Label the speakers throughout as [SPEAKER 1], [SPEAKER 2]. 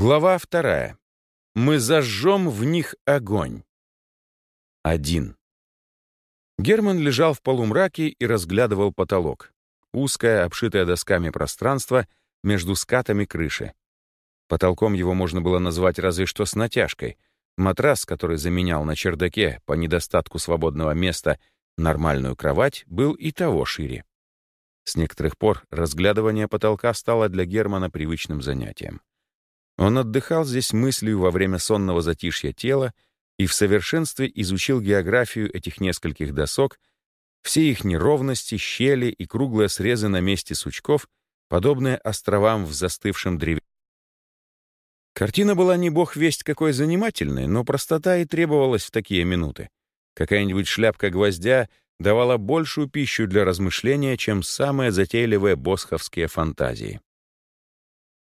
[SPEAKER 1] Глава вторая. Мы зажжем в них огонь. Один. Герман лежал в полумраке и разглядывал потолок. Узкое, обшитое досками пространство между скатами крыши. Потолком его можно было назвать разве что с натяжкой. Матрас, который заменял на чердаке по недостатку свободного места нормальную кровать, был и того шире. С некоторых пор разглядывание потолка стало для Германа привычным занятием. Он отдыхал здесь мыслью во время сонного затишья тела и в совершенстве изучил географию этих нескольких досок, все их неровности, щели и круглые срезы на месте сучков, подобные островам в застывшем древе. Картина была не бог весть какой занимательной, но простота и требовалась в такие минуты. Какая-нибудь шляпка гвоздя давала большую пищу для размышления, чем самые затейливые босховские фантазии.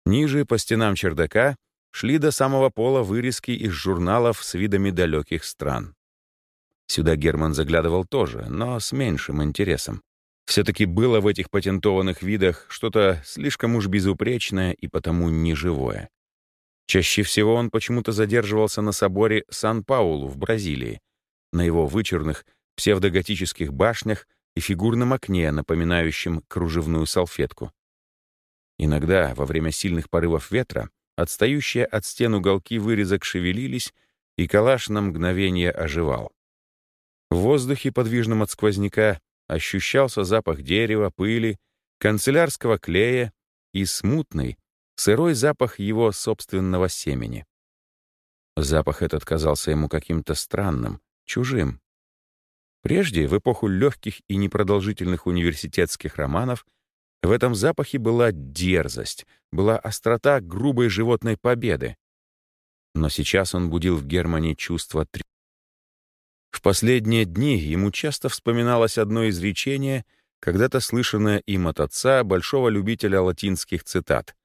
[SPEAKER 1] Ниже, по стенам чердака, шли до самого пола вырезки из журналов с видами далеких стран. Сюда Герман заглядывал тоже, но с меньшим интересом. Все-таки было в этих патентованных видах что-то слишком уж безупречное и потому неживое. Чаще всего он почему-то задерживался на соборе Сан-Паулу в Бразилии, на его вычурных псевдоготических башнях и фигурном окне, напоминающем кружевную салфетку. Иногда, во время сильных порывов ветра, отстающие от стен уголки вырезок шевелились, и калаш на мгновение оживал. В воздухе, подвижном от сквозняка, ощущался запах дерева, пыли, канцелярского клея и смутный, сырой запах его собственного семени. Запах этот казался ему каким-то странным, чужим. Прежде, в эпоху легких и непродолжительных университетских романов, в этом запахе была дерзость, была острота грубой животной победы. Но сейчас он будил в Германии чувство три. В последние дни ему часто вспоминалось одно изречение, когда-то слышанное им от отца, большого любителя латинских цитат.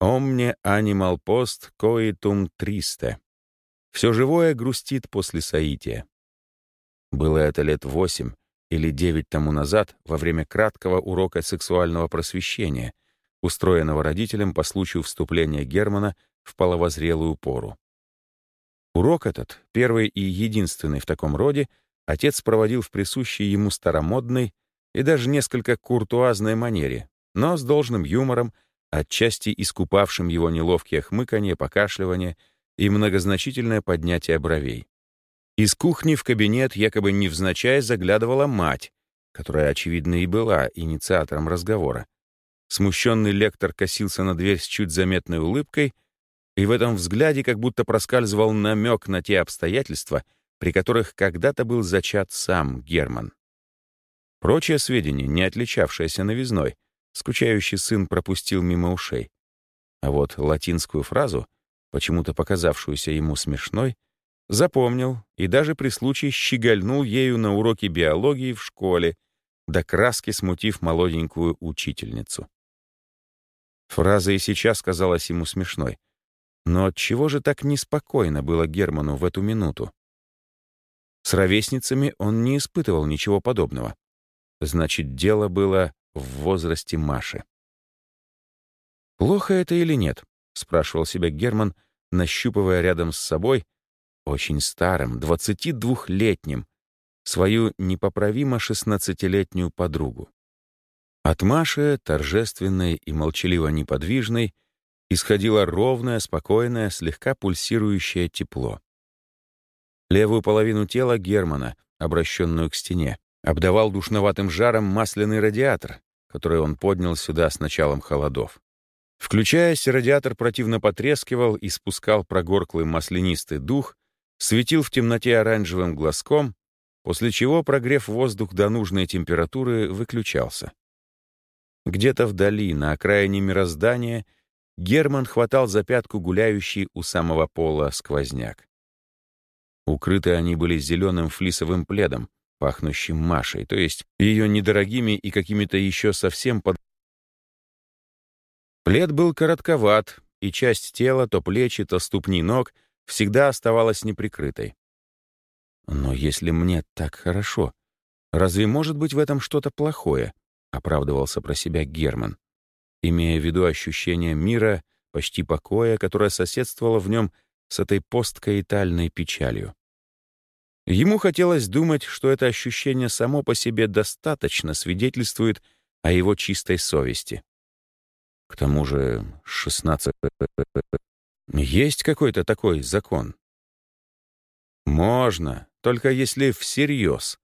[SPEAKER 1] «Omne animal post coitum triste». «Все живое грустит после соития». Было это лет восемь, или девять тому назад во время краткого урока сексуального просвещения, устроенного родителям по случаю вступления Германа в половозрелую пору. Урок этот, первый и единственный в таком роде, отец проводил в присущей ему старомодной и даже несколько куртуазной манере, но с должным юмором, отчасти искупавшим его неловкие хмыканье, покашливание и многозначительное поднятие бровей. Из кухни в кабинет якобы невзначай заглядывала мать, которая, очевидно, и была инициатором разговора. Смущенный лектор косился на дверь с чуть заметной улыбкой, и в этом взгляде как будто проскальзывал намек на те обстоятельства, при которых когда-то был зачат сам Герман. Прочие сведения, не отличавшиеся новизной, скучающий сын пропустил мимо ушей. А вот латинскую фразу, почему-то показавшуюся ему смешной, Запомнил и даже при случае щегольнул ею на уроке биологии в школе, до краски смутив молоденькую учительницу. Фраза и сейчас казалась ему смешной. Но отчего же так неспокойно было Герману в эту минуту? С ровесницами он не испытывал ничего подобного. Значит, дело было в возрасте Маши. «Плохо это или нет?» — спрашивал себя Герман, нащупывая рядом с собой очень старым, 22-летним, свою непоправимо 16-летнюю подругу. От Маши, торжественной и молчаливо неподвижной, исходило ровное, спокойное, слегка пульсирующее тепло. Левую половину тела Германа, обращенную к стене, обдавал душноватым жаром масляный радиатор, который он поднял сюда с началом холодов. Включаясь, радиатор противно потрескивал и спускал прогорклый маслянистый дух, светил в темноте оранжевым глазком, после чего, прогрев воздух до нужной температуры, выключался. Где-то вдали, на окраине мироздания, Герман хватал за пятку гуляющий у самого пола сквозняк. Укрыты они были зеленым флисовым пледом, пахнущим Машей, то есть ее недорогими и какими-то еще совсем под... Плед был коротковат, и часть тела, то плечи, то ступни ног — всегда оставалась неприкрытой. «Но если мне так хорошо, разве может быть в этом что-то плохое?» — оправдывался про себя Герман, имея в виду ощущение мира, почти покоя, которое соседствовало в нем с этой посткаитальной печалью. Ему хотелось думать, что это ощущение само по себе достаточно свидетельствует о его чистой совести. К тому же 16... Есть какой-то такой закон? Можно, только если всерьез,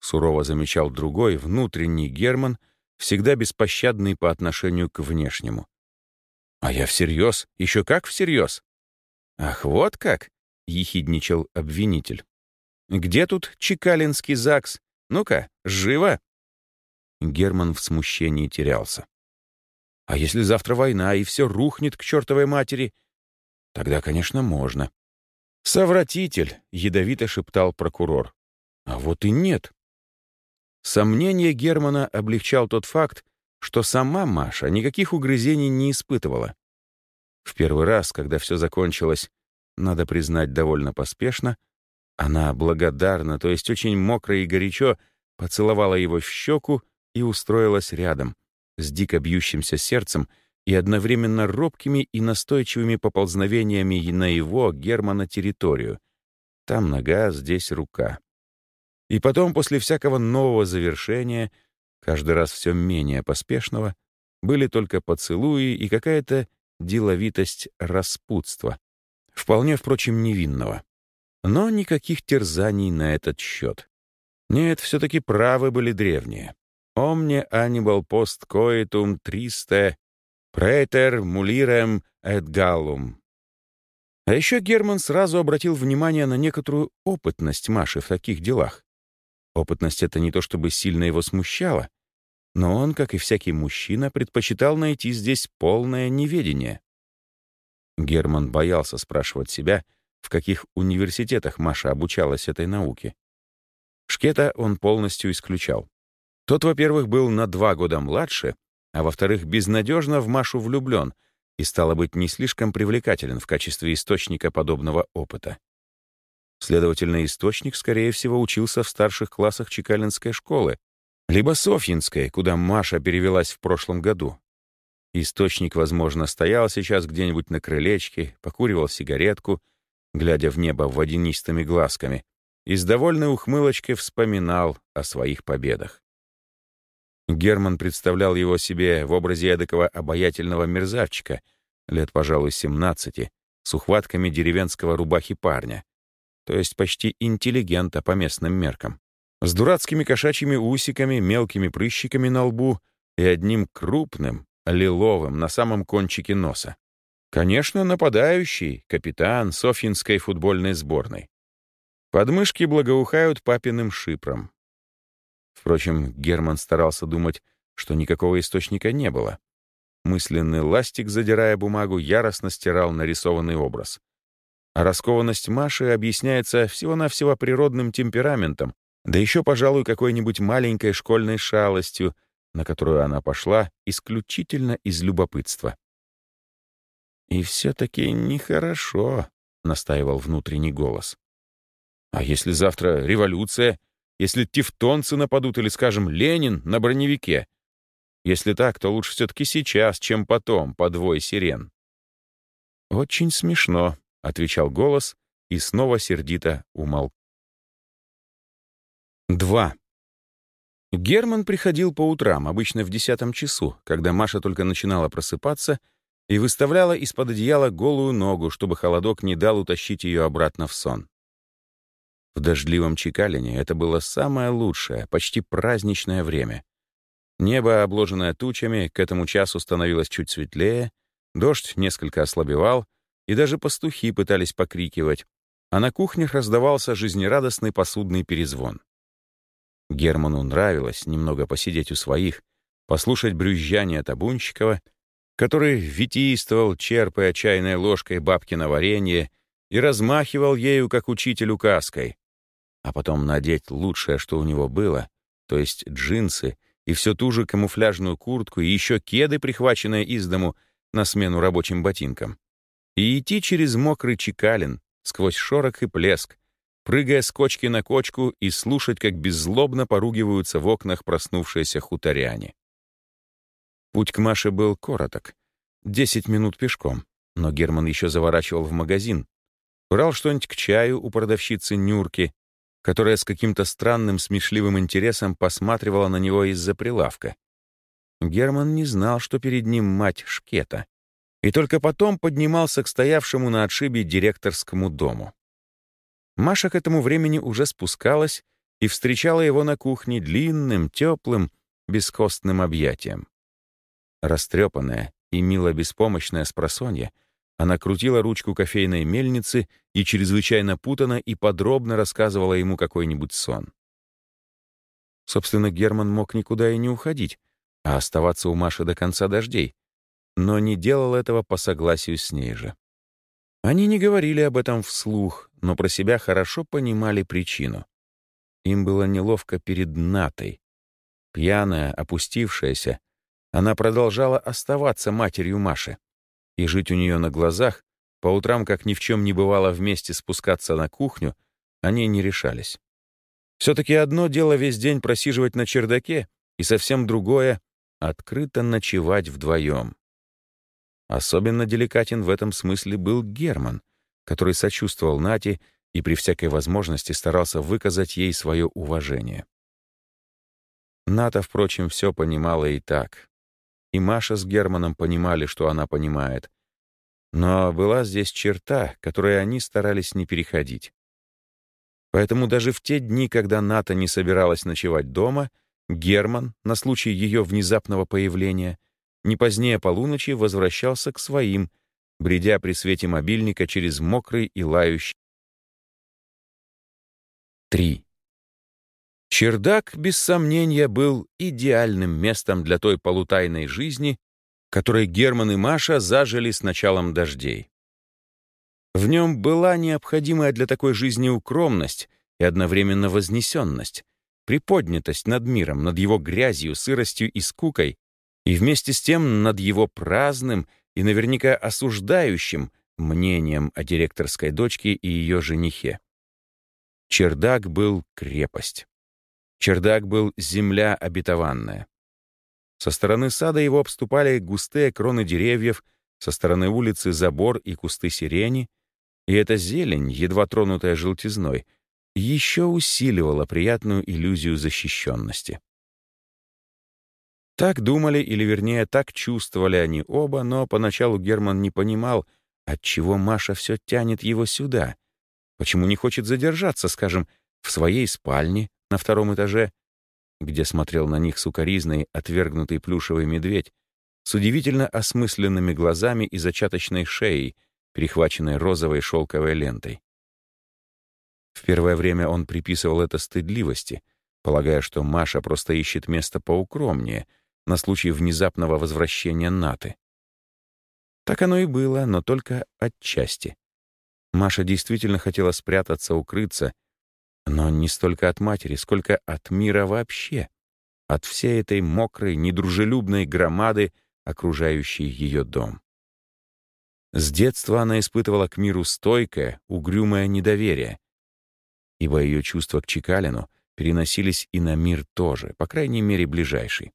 [SPEAKER 1] сурово замечал другой, внутренний Герман, всегда беспощадный по отношению к внешнему. А я всерьез, еще как всерьез. Ах, вот как, ехидничал обвинитель. Где тут Чекалинский ЗАГС? Ну-ка, живо!» Герман в смущении терялся. «А если завтра война, и все рухнет к чертовой матери? Тогда, конечно, можно». «Совратитель!» — ядовито шептал прокурор. «А вот и нет». Сомнение Германа облегчал тот факт, что сама Маша никаких угрызений не испытывала. В первый раз, когда все закончилось, надо признать, довольно поспешно, она благодарна, то есть очень мокро и горячо, поцеловала его в щеку и устроилась рядом, с дико бьющимся сердцем и одновременно робкими и настойчивыми поползновениями на его, Германа, территорию. Там нога, здесь рука. И потом, после всякого нового завершения, каждый раз все менее поспешного, были только поцелуи и какая-то деловитость распутства, вполне, впрочем, невинного. Но никаких терзаний на этот счет. Нет, все-таки правы были древние. «Omne anibal post coitum triste, praeter mulirem et gallum». А еще Герман сразу обратил внимание на некоторую опытность Маши в таких делах. Опытность — это не то чтобы сильно его смущало, но он, как и всякий мужчина, предпочитал найти здесь полное неведение. Герман боялся спрашивать себя — в каких университетах Маша обучалась этой науке. Шкета он полностью исключал. Тот, во-первых, был на два года младше, а во-вторых, безнадежно в Машу влюблен и, стало быть, не слишком привлекателен в качестве источника подобного опыта. Следовательно, источник, скорее всего, учился в старших классах Чекалинской школы, либо Софьинской, куда Маша перевелась в прошлом году. Источник, возможно, стоял сейчас где-нибудь на крылечке, покуривал сигаретку — глядя в небо водянистыми глазками, и с довольной ухмылочкой вспоминал о своих победах. Герман представлял его себе в образе эдакого обаятельного мерзавчика, лет, пожалуй, 17, с ухватками деревенского рубахи парня, то есть почти интеллигента по местным меркам, с дурацкими кошачьими усиками, мелкими прыщиками на лбу и одним крупным, лиловым на самом кончике носа. Конечно, нападающий, капитан Софьинской футбольной сборной. Подмышки благоухают папиным шипром. Впрочем, Герман старался думать, что никакого источника не было. Мысленный ластик, задирая бумагу, яростно стирал нарисованный образ. А раскованность Маши объясняется всего-навсего природным темпераментом, да еще, пожалуй, какой-нибудь маленькой школьной шалостью, на которую она пошла исключительно из любопытства. «И все-таки нехорошо», — настаивал внутренний голос. «А если завтра революция? Если тевтонцы нападут или, скажем, Ленин на броневике? Если так, то лучше все-таки сейчас, чем потом, по двое сирен». «Очень смешно», — отвечал голос и снова сердито умолк. Два. Герман приходил по утрам, обычно в десятом часу, когда Маша только начинала просыпаться — и выставляла из-под одеяла голую ногу, чтобы холодок не дал утащить ее обратно в сон. В дождливом Чекалине это было самое лучшее, почти праздничное время. Небо, обложенное тучами, к этому часу становилось чуть светлее, дождь несколько ослабевал, и даже пастухи пытались покрикивать, а на кухнях раздавался жизнерадостный посудный перезвон. Герману нравилось немного посидеть у своих, послушать брюзжание Табунщикова — который витийствовал, черпая чайной ложкой бабкино варенье и размахивал ею, как учитель указкой, а потом надеть лучшее, что у него было, то есть джинсы и всю ту же камуфляжную куртку и еще кеды, прихваченные из дому, на смену рабочим ботинкам, и идти через мокрый чекалин, сквозь шорох и плеск, прыгая с кочки на кочку и слушать, как беззлобно поругиваются в окнах проснувшиеся хуторяне. Путь к Маше был короток. Десять минут пешком. Но Герман еще заворачивал в магазин. Брал что-нибудь к чаю у продавщицы Нюрки, которая с каким-то странным смешливым интересом посматривала на него из-за прилавка. Герман не знал, что перед ним мать Шкета, и только потом поднимался к стоявшему на отшибе директорскому дому. Маша к этому времени уже спускалась и встречала его на кухне длинным, теплым, бескостным объятием. Растрепанная и мило беспомощная спросонья, она крутила ручку кофейной мельницы и чрезвычайно путано и подробно рассказывала ему какой-нибудь сон. Собственно, Герман мог никуда и не уходить, а оставаться у Маши до конца дождей, но не делал этого по согласию с ней же. Они не говорили об этом вслух, но про себя хорошо понимали причину. Им было неловко перед Натой. Пьяная, опустившаяся, она продолжала оставаться матерью Маши и жить у нее на глазах, по утрам, как ни в чем не бывало вместе спускаться на кухню, они не решались. Все-таки одно дело весь день просиживать на чердаке, и совсем другое — открыто ночевать вдвоем. Особенно деликатен в этом смысле был Герман, который сочувствовал Нате и при всякой возможности старался выказать ей свое уважение. Ната, впрочем, все понимала и так. И Маша с Германом понимали, что она понимает. Но была здесь черта, которой они старались не переходить. Поэтому даже в те дни, когда Ната не собиралась ночевать дома, Герман, на случай ее внезапного появления, не позднее полуночи возвращался к своим, бредя при свете мобильника через мокрый и лающий. 3. Чердак, без сомнения, был идеальным местом для той полутайной жизни, которой Герман и Маша зажили с началом дождей. В нем была необходимая для такой жизни укромность и одновременно вознесенность, приподнятость над миром, над его грязью, сыростью и скукой, и вместе с тем над его праздным и наверняка осуждающим мнением о директорской дочке и ее женихе. Чердак был крепость. Чердак был земля обетованная. Со стороны сада его обступали густые кроны деревьев, со стороны улицы забор и кусты сирени, и эта зелень, едва тронутая желтизной, еще усиливала приятную иллюзию защищенности. Так думали, или вернее, так чувствовали они оба, но поначалу Герман не понимал, отчего Маша все тянет его сюда. Почему не хочет задержаться, скажем, в своей спальне на втором этаже, где смотрел на них сукоризный, отвергнутый плюшевый медведь, с удивительно осмысленными глазами и зачаточной шеей, перехваченной розовой шелковой лентой. В первое время он приписывал это стыдливости, полагая, что Маша просто ищет место поукромнее — на случай внезапного возвращения Наты. Так оно и было, но только отчасти. Маша действительно хотела спрятаться, укрыться, но не столько от матери, сколько от мира вообще, от всей этой мокрой, недружелюбной громады, окружающей ее дом. С детства она испытывала к миру стойкое, угрюмое недоверие, ибо ее чувства к Чекалину переносились и на мир тоже, по крайней мере, ближайший.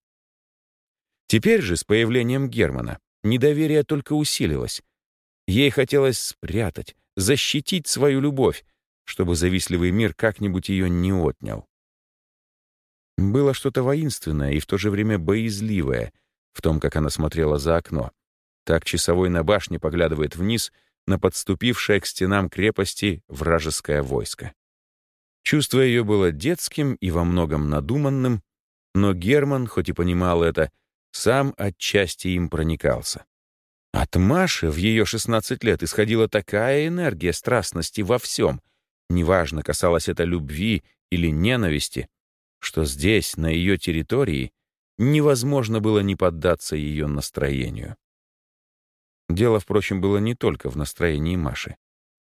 [SPEAKER 1] Теперь же, с появлением Германа, недоверие только усилилось. Ей хотелось спрятать, защитить свою любовь, чтобы завистливый мир как-нибудь ее не отнял. Было что-то воинственное и в то же время боязливое в том, как она смотрела за окно. Так часовой на башне поглядывает вниз на подступившее к стенам крепости вражеское войско. Чувство ее было детским и во многом надуманным, но Герман, хоть и понимал это, сам отчасти им проникался. От Маши в ее 16 лет исходила такая энергия страстности во всем, неважно, касалось это любви или ненависти, что здесь, на ее территории, невозможно было не поддаться ее настроению. Дело, впрочем, было не только в настроении Маши.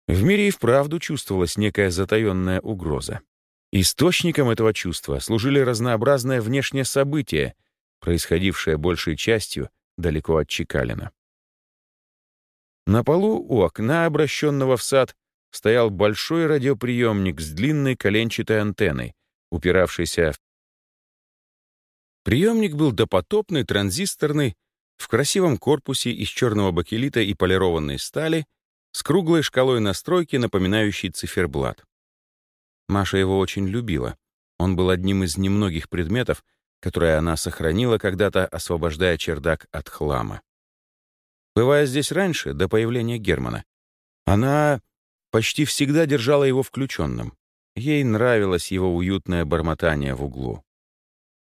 [SPEAKER 1] В мире и вправду чувствовалась некая затаенная угроза. Источником этого чувства служили разнообразные внешние события — происходившее большей частью далеко от Чекалина. На полу у окна, обращенного в сад, стоял большой радиоприемник с длинной коленчатой антенной, упиравшейся в... Приемник был допотопный, транзисторный, в красивом корпусе из черного бакелита и полированной стали с круглой шкалой настройки, напоминающей циферблат. Маша его очень любила. Он был одним из немногих предметов, которые она сохранила когда-то, освобождая чердак от хлама. Бывая здесь раньше, до появления Германа, она почти всегда держала его включенным. Ей нравилось его уютное бормотание в углу.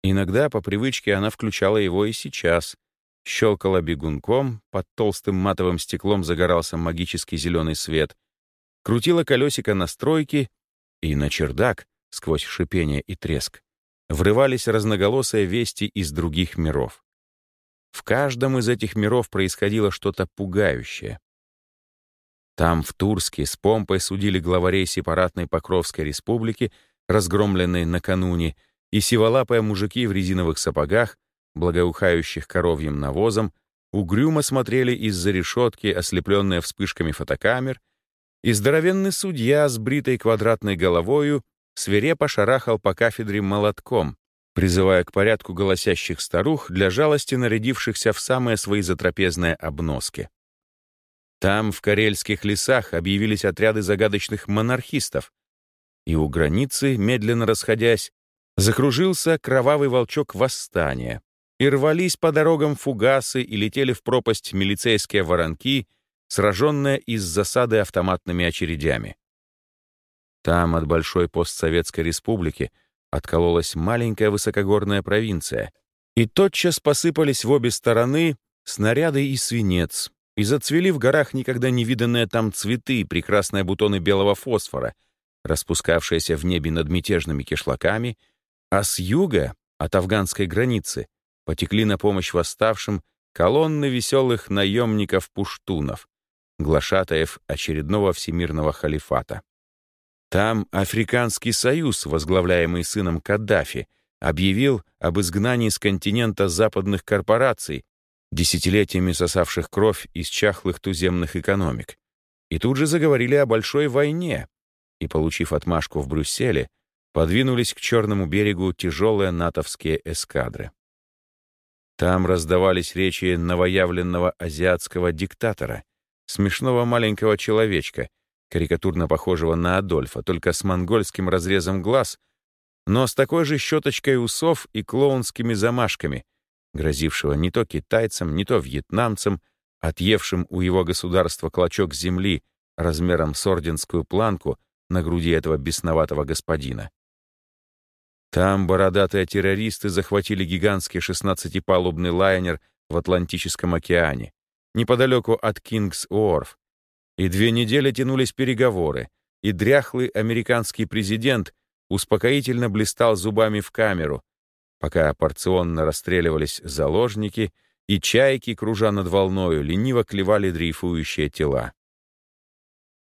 [SPEAKER 1] Иногда по привычке она включала его и сейчас. Щелкала бегунком, под толстым матовым стеклом загорался магический зеленый свет. Крутила колесико настройки, и на чердак, сквозь шипение и треск, врывались разноголосые вести из других миров. В каждом из этих миров происходило что-то пугающее. Там, в Турске, с помпой судили главарей сепаратной Покровской республики, разгромленной накануне, и сиволапые мужики в резиновых сапогах, благоухающих коровьим навозом, угрюмо смотрели из-за решетки, ослепленные вспышками фотокамер, и здоровенный судья с бритой квадратной головою свирепо шарахал по кафедре молотком, призывая к порядку голосящих старух для жалости нарядившихся в самые свои затрапезные обноски. Там, в карельских лесах, объявились отряды загадочных монархистов, и у границы, медленно расходясь, закружился кровавый волчок восстания, и рвались по дорогам фугасы и летели в пропасть милицейские воронки, сраженные из засады автоматными очередями. Там от большой постсоветской республики откололась маленькая высокогорная провинция, и тотчас посыпались в обе стороны снаряды и свинец, и зацвели в горах никогда не виданные там цветы, прекрасные бутоны белого фосфора, распускавшиеся в небе над мятежными кишлаками, а с юга, от афганской границы, потекли на помощь восставшим колонны веселых наемников-пуштунов, глашатаев очередного всемирного халифата. Там Африканский союз, возглавляемый сыном Каддафи, объявил об изгнании с континента западных корпораций, десятилетиями сосавших кровь из чахлых туземных экономик. И тут же заговорили о большой войне, и, получив отмашку в Брюсселе, подвинулись к Черному берегу тяжелые натовские эскадры. Там раздавались речи новоявленного азиатского диктатора, смешного маленького человечка, карикатурно похожего на Адольфа, только с монгольским разрезом глаз, но с такой же щеточкой усов и клоунскими замашками, грозившего не то китайцам, не то вьетнамцам, отъевшим у его государства клочок земли размером с орденскую планку на груди этого бесноватого господина. Там бородатые террористы захватили гигантский шестнадцатипалубный лайнер в Атлантическом океане, неподалеку от Кингс-Уорф, и две недели тянулись переговоры, и дряхлый американский президент успокоительно блистал зубами в камеру, пока порционно расстреливались заложники, и чайки, кружа над волною, лениво клевали дрейфующие тела.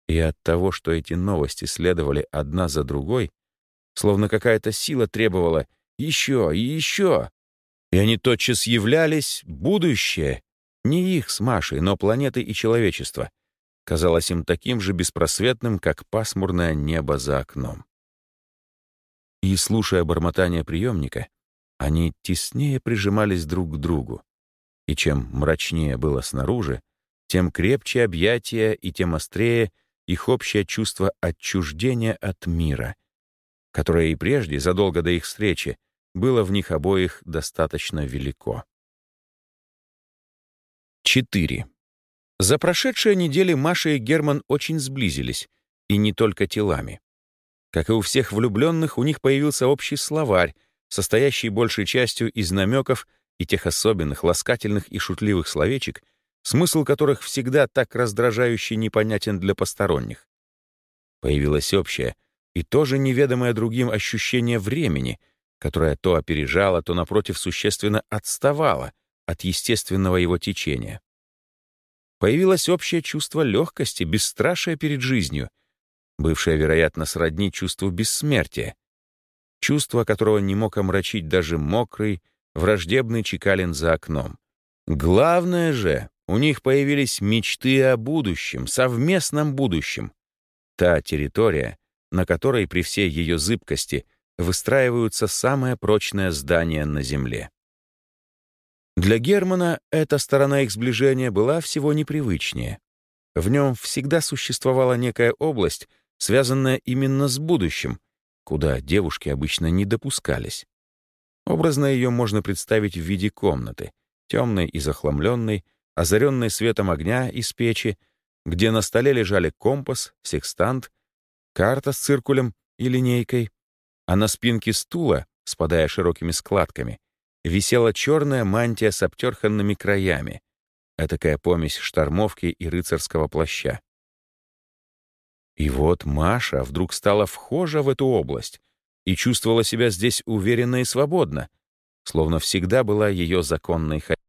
[SPEAKER 1] И от того, что эти новости следовали одна за другой, словно какая-то сила требовала еще и еще, и они тотчас являлись будущее, не их с Машей, но планеты и человечества — казалось им таким же беспросветным, как пасмурное небо за окном. И, слушая бормотание приемника, они теснее прижимались друг к другу. И чем мрачнее было снаружи, тем крепче объятия и тем острее их общее чувство отчуждения от мира, которое и прежде, задолго до их встречи, было в них обоих достаточно велико. 4. За прошедшие недели Маша и Герман очень сблизились, и не только телами. Как и у всех влюбленных, у них появился общий словарь, состоящий большей частью из намеков и тех особенных, ласкательных и шутливых словечек, смысл которых всегда так раздражающе непонятен для посторонних. Появилось общее и тоже неведомое другим ощущение времени, которое то опережало, то, напротив, существенно отставало от естественного его течения. Появилось общее чувство легкости, бесстрашия перед жизнью, бывшее, вероятно, сродни чувству бессмертия, чувство которого не мог омрачить даже мокрый, враждебный чекалин за окном. Главное же, у них появились мечты о будущем, совместном будущем. Та территория, на которой при всей ее зыбкости выстраиваются самые прочные здания на Земле. Для Германа эта сторона их сближения была всего непривычнее. В нем всегда существовала некая область, связанная именно с будущим, куда девушки обычно не допускались. Образно ее можно представить в виде комнаты, темной и захламленной, озаренной светом огня из печи, где на столе лежали компас, секстант, карта с циркулем и линейкой, а на спинке стула, спадая широкими складками, висела черная мантия с обтерханными краями, этакая помесь штормовки и рыцарского плаща. И вот Маша вдруг стала вхожа в эту область и чувствовала себя здесь уверенно и свободно, словно всегда была ее законной хозяйкой.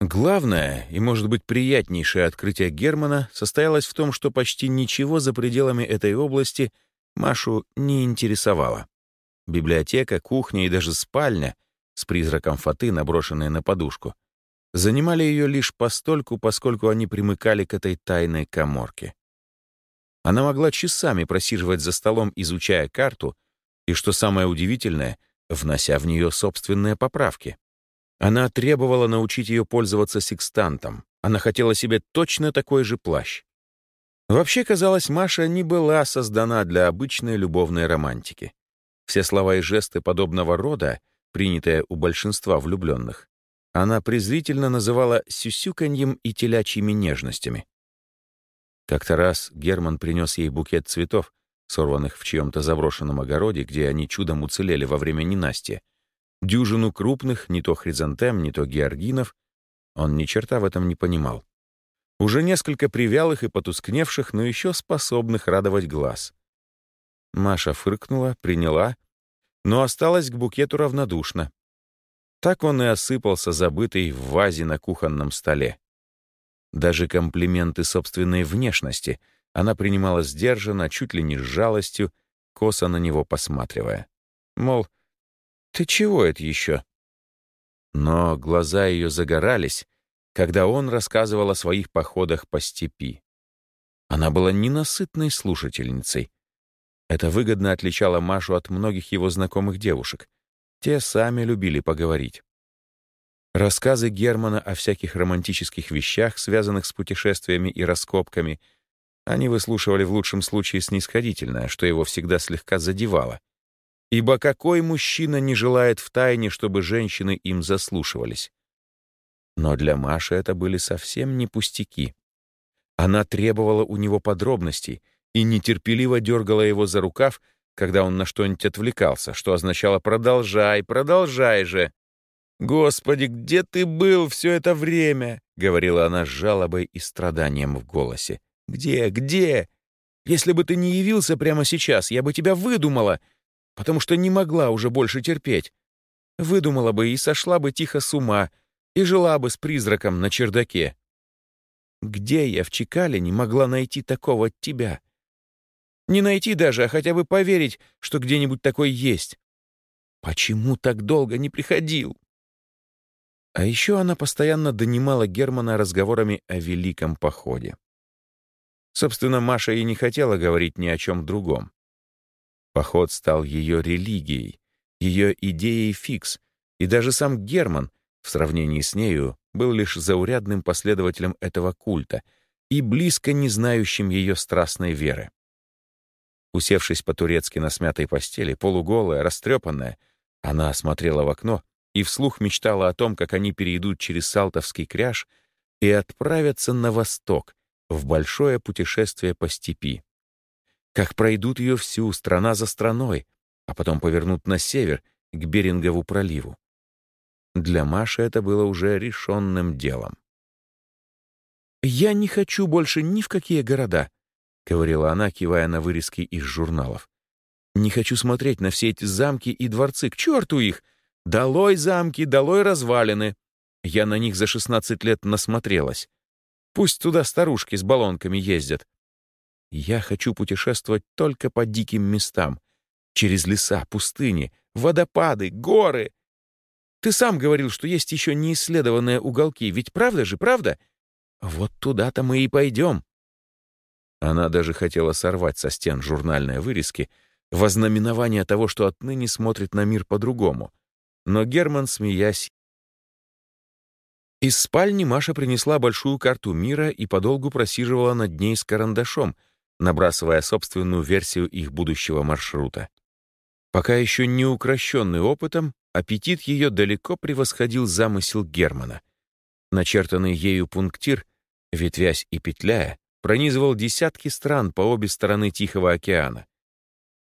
[SPEAKER 1] Главное и, может быть, приятнейшее открытие Германа состоялось в том, что почти ничего за пределами этой области Машу не интересовало. Библиотека, кухня и даже спальня с призраком фаты, наброшенные на подушку, занимали ее лишь постольку, поскольку они примыкали к этой тайной коморке. Она могла часами просиживать за столом, изучая карту, и, что самое удивительное, внося в нее собственные поправки. Она требовала научить ее пользоваться секстантом. Она хотела себе точно такой же плащ. Вообще, казалось, Маша не была создана для обычной любовной романтики. Все слова и жесты подобного рода, принятые у большинства влюбленных, она презрительно называла сюсюканьем и телячьими нежностями. Как-то раз Герман принес ей букет цветов, сорванных в чьем-то заброшенном огороде, где они чудом уцелели во время ненастья, дюжину крупных, не то хризантем, не то георгинов. Он ни черта в этом не понимал. Уже несколько привялых и потускневших, но еще способных радовать глаз. Маша фыркнула, приняла, но осталась к букету равнодушно. Так он и осыпался, забытый в вазе на кухонном столе. Даже комплименты собственной внешности она принимала сдержанно, чуть ли не с жалостью, косо на него посматривая. Мол, «Ты чего это еще?» Но глаза ее загорались, когда он рассказывал о своих походах по степи. Она была ненасытной слушательницей, это выгодно отличало Машу от многих его знакомых девушек. Те сами любили поговорить. Рассказы Германа о всяких романтических вещах, связанных с путешествиями и раскопками, они выслушивали в лучшем случае снисходительно, что его всегда слегка задевало. Ибо какой мужчина не желает втайне, чтобы женщины им заслушивались? Но для Маши это были совсем не пустяки. Она требовала у него подробностей, и нетерпеливо дергала его за рукав, когда он на что-нибудь отвлекался, что означало «продолжай, продолжай же». «Господи, где ты был все это время?» — говорила она с жалобой и страданием в голосе. «Где, где? Если бы ты не явился прямо сейчас, я бы тебя выдумала, потому что не могла уже больше терпеть. Выдумала бы и сошла бы тихо с ума, и жила бы с призраком на чердаке. Где я в Чекале не могла найти такого тебя? Не найти даже, а хотя бы поверить, что где-нибудь такой есть. Почему так долго не приходил? А еще она постоянно донимала Германа разговорами о великом походе. Собственно, Маша и не хотела говорить ни о чем другом. Поход стал ее религией, ее идеей фикс, и даже сам Герман, в сравнении с нею, был лишь заурядным последователем этого культа и близко не знающим ее страстной веры. Усевшись по-турецки на смятой постели, полуголая, растрепанная, она смотрела в окно и вслух мечтала о том, как они перейдут через Салтовский кряж и отправятся на восток, в большое путешествие по степи. Как пройдут ее всю, страна за страной, а потом повернут на север, к Берингову проливу. Для Маши это было уже решенным делом. «Я не хочу больше ни в какие города», — говорила она, кивая на вырезки из журналов. «Не хочу смотреть на все эти замки и дворцы. К черту их! Долой замки, долой развалины! Я на них за 16 лет насмотрелась. Пусть туда старушки с баллонками ездят. Я хочу путешествовать только по диким местам. Через леса, пустыни, водопады, горы. Ты сам говорил, что есть еще неисследованные уголки, ведь правда же, правда? Вот туда-то мы и пойдем. Она даже хотела сорвать со стен журнальные вырезки во знаменование того, что отныне смотрит на мир по-другому. Но Герман, смеясь, Из спальни Маша принесла большую карту мира и подолгу просиживала над ней с карандашом, набрасывая собственную версию их будущего маршрута. Пока еще не укращенный опытом, аппетит ее далеко превосходил замысел Германа. Начертанный ею пунктир, ветвясь и петляя, пронизывал десятки стран по обе стороны Тихого океана.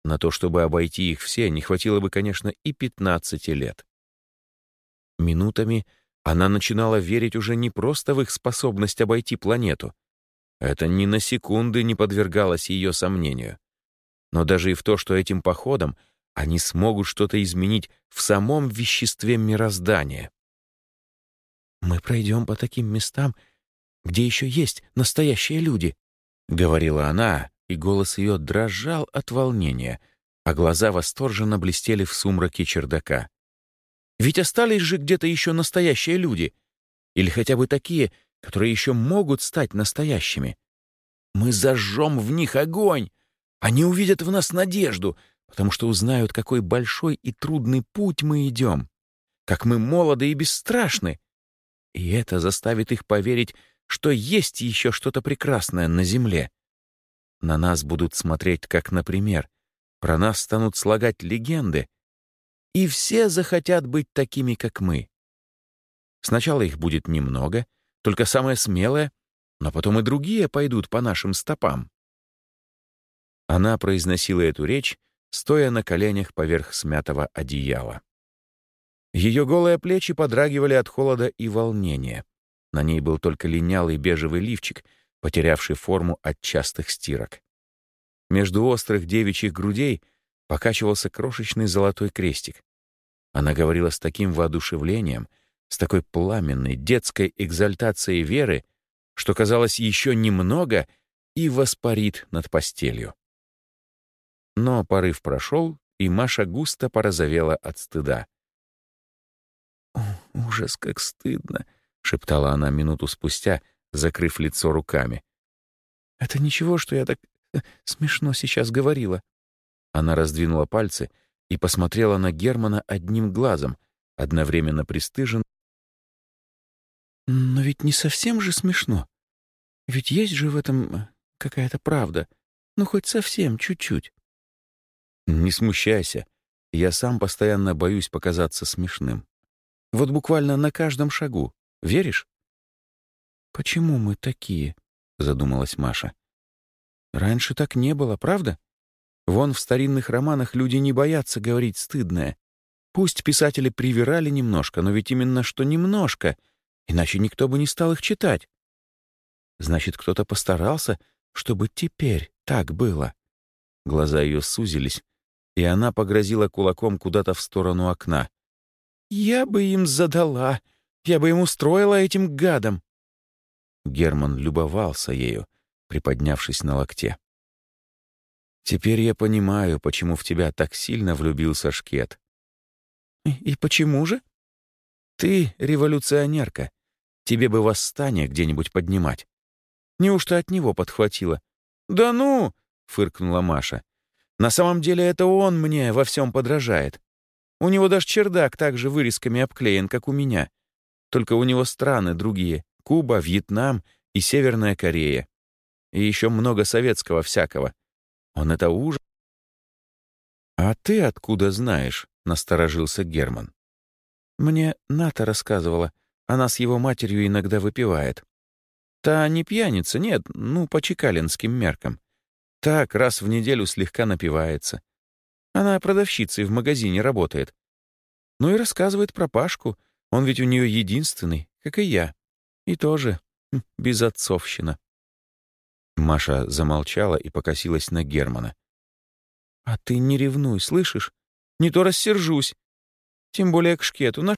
[SPEAKER 1] На то, чтобы обойти их все, не хватило бы, конечно, и 15 лет. Минутами она начинала верить уже не просто в их способность обойти планету. Это ни на секунды не подвергалось ее сомнению. Но даже и в то, что этим походом они смогут что-то изменить в самом веществе мироздания.
[SPEAKER 2] «Мы пройдем по таким местам, где еще есть настоящие люди», — говорила она, и голос ее дрожал от волнения, а глаза восторженно блестели в сумраке чердака. «Ведь остались же где-то еще настоящие люди, или хотя бы такие, которые еще могут стать настоящими. Мы зажжем в них огонь, они увидят в нас надежду, потому что узнают, какой большой и трудный путь мы идем, как мы молоды и бесстрашны. И это заставит их поверить, что есть еще что-то прекрасное на земле. На нас будут смотреть как на пример, про нас станут слагать легенды, и все захотят быть такими, как мы. Сначала их будет немного, только самое смелое, но потом и другие пойдут по нашим стопам. Она произносила эту речь, стоя на коленях поверх смятого одеяла. Ее голые плечи подрагивали от холода и волнения. На ней был только линялый бежевый лифчик, потерявший форму от частых стирок. Между острых девичьих грудей покачивался крошечный золотой крестик. Она говорила с таким воодушевлением, с такой пламенной детской экзальтацией веры, что казалось еще немного и воспарит над постелью. Но порыв прошел, и Маша густо порозовела от стыда. «Ужас, как стыдно!» — шептала она минуту спустя, закрыв лицо руками. «Это ничего, что я так э, смешно сейчас говорила».
[SPEAKER 1] Она раздвинула пальцы и посмотрела на Германа одним глазом, одновременно пристыжен.
[SPEAKER 2] «Но ведь не совсем же смешно. Ведь есть же в этом э, какая-то правда. Ну, хоть совсем, чуть-чуть».
[SPEAKER 1] «Не смущайся. Я сам постоянно боюсь показаться смешным. Вот буквально на каждом шагу. Веришь?»
[SPEAKER 2] «Почему мы такие?» — задумалась Маша. «Раньше так не было, правда? Вон в старинных романах люди не боятся говорить стыдное. Пусть писатели привирали немножко, но ведь именно что немножко, иначе никто бы не стал их читать. Значит, кто-то постарался, чтобы теперь так было». Глаза ее сузились, и она погрозила кулаком куда-то в сторону окна. «Я бы им задала, я бы им устроила этим гадам!» Герман любовался ею, приподнявшись на локте. «Теперь я понимаю, почему в тебя так сильно влюбился Шкет». «И почему же?» «Ты революционерка. Тебе бы восстание где-нибудь поднимать. Неужто от него подхватило?» «Да ну!» — фыркнула Маша. «На самом деле это он мне во всем подражает. У него даже чердак так же вырезками обклеен, как у меня. Только у него страны другие — Куба, Вьетнам и Северная Корея. И еще много советского всякого. Он это ужас. «А ты откуда знаешь?» — насторожился Герман. «Мне Ната рассказывала. Она с его матерью иногда выпивает. Та не пьяница, нет, ну, по чекалинским меркам. Так, раз в неделю слегка напивается. Она продавщицей в магазине работает. Ну и рассказывает про Пашку. Он ведь у нее единственный, как и я. И тоже хм, безотцовщина. Маша замолчала и покосилась на Германа. «А ты не ревнуй, слышишь? Не то рассержусь. Тем более к шкету. На...»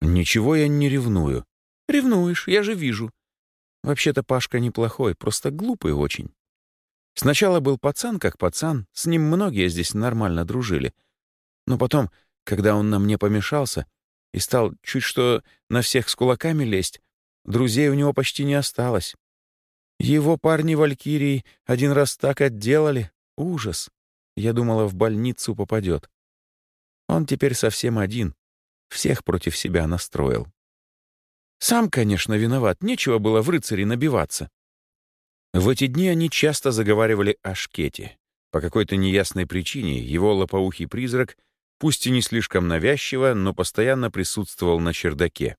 [SPEAKER 2] «Ничего я не ревную». «Ревнуешь, я же вижу. Вообще-то Пашка неплохой, просто глупый очень. Сначала был пацан как пацан, с ним многие здесь нормально дружили. Но потом, когда он на мне помешался и стал чуть что на всех с кулаками лезть, друзей у него почти не осталось. Его парни Валькирии один раз так отделали. Ужас. Я думала, в больницу попадет. Он теперь совсем один. Всех против себя настроил. Сам, конечно, виноват, нечего было в рыцаре набиваться. В эти дни они часто заговаривали о Шкете. По какой-то неясной причине его лопоухий призрак, пусть и не слишком навязчиво, но постоянно присутствовал на чердаке.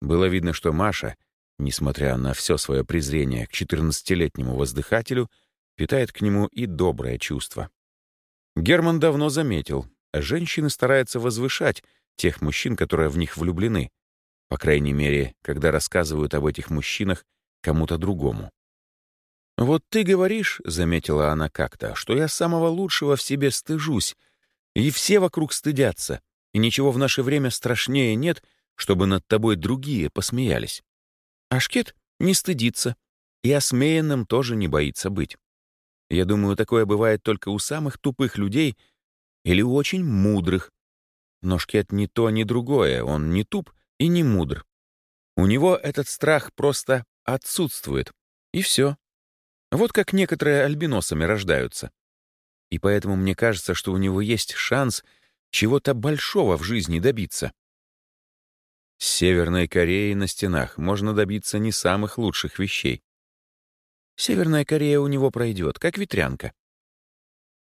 [SPEAKER 2] Было видно, что Маша, несмотря на все свое презрение к 14-летнему воздыхателю, питает к нему и доброе чувство. Герман давно заметил, женщины стараются возвышать тех мужчин, которые в них влюблены, по крайней мере, когда рассказывают об этих мужчинах кому-то другому. «Вот ты говоришь, — заметила она как-то, — что я самого лучшего в себе стыжусь, и все вокруг стыдятся, и ничего в наше время страшнее нет, чтобы над тобой другие посмеялись. А Шкет не стыдится, и осмеянным тоже не боится быть. Я думаю, такое бывает только у самых тупых людей или у очень мудрых. Но Шкет не то, ни другое, он не туп, и не мудр. У него этот страх просто отсутствует, и все. Вот как некоторые альбиносами рождаются. И поэтому мне кажется, что у него есть шанс чего-то большого в жизни добиться. С Северной Кореей на стенах можно добиться не самых лучших вещей. Северная Корея у него пройдет, как ветрянка.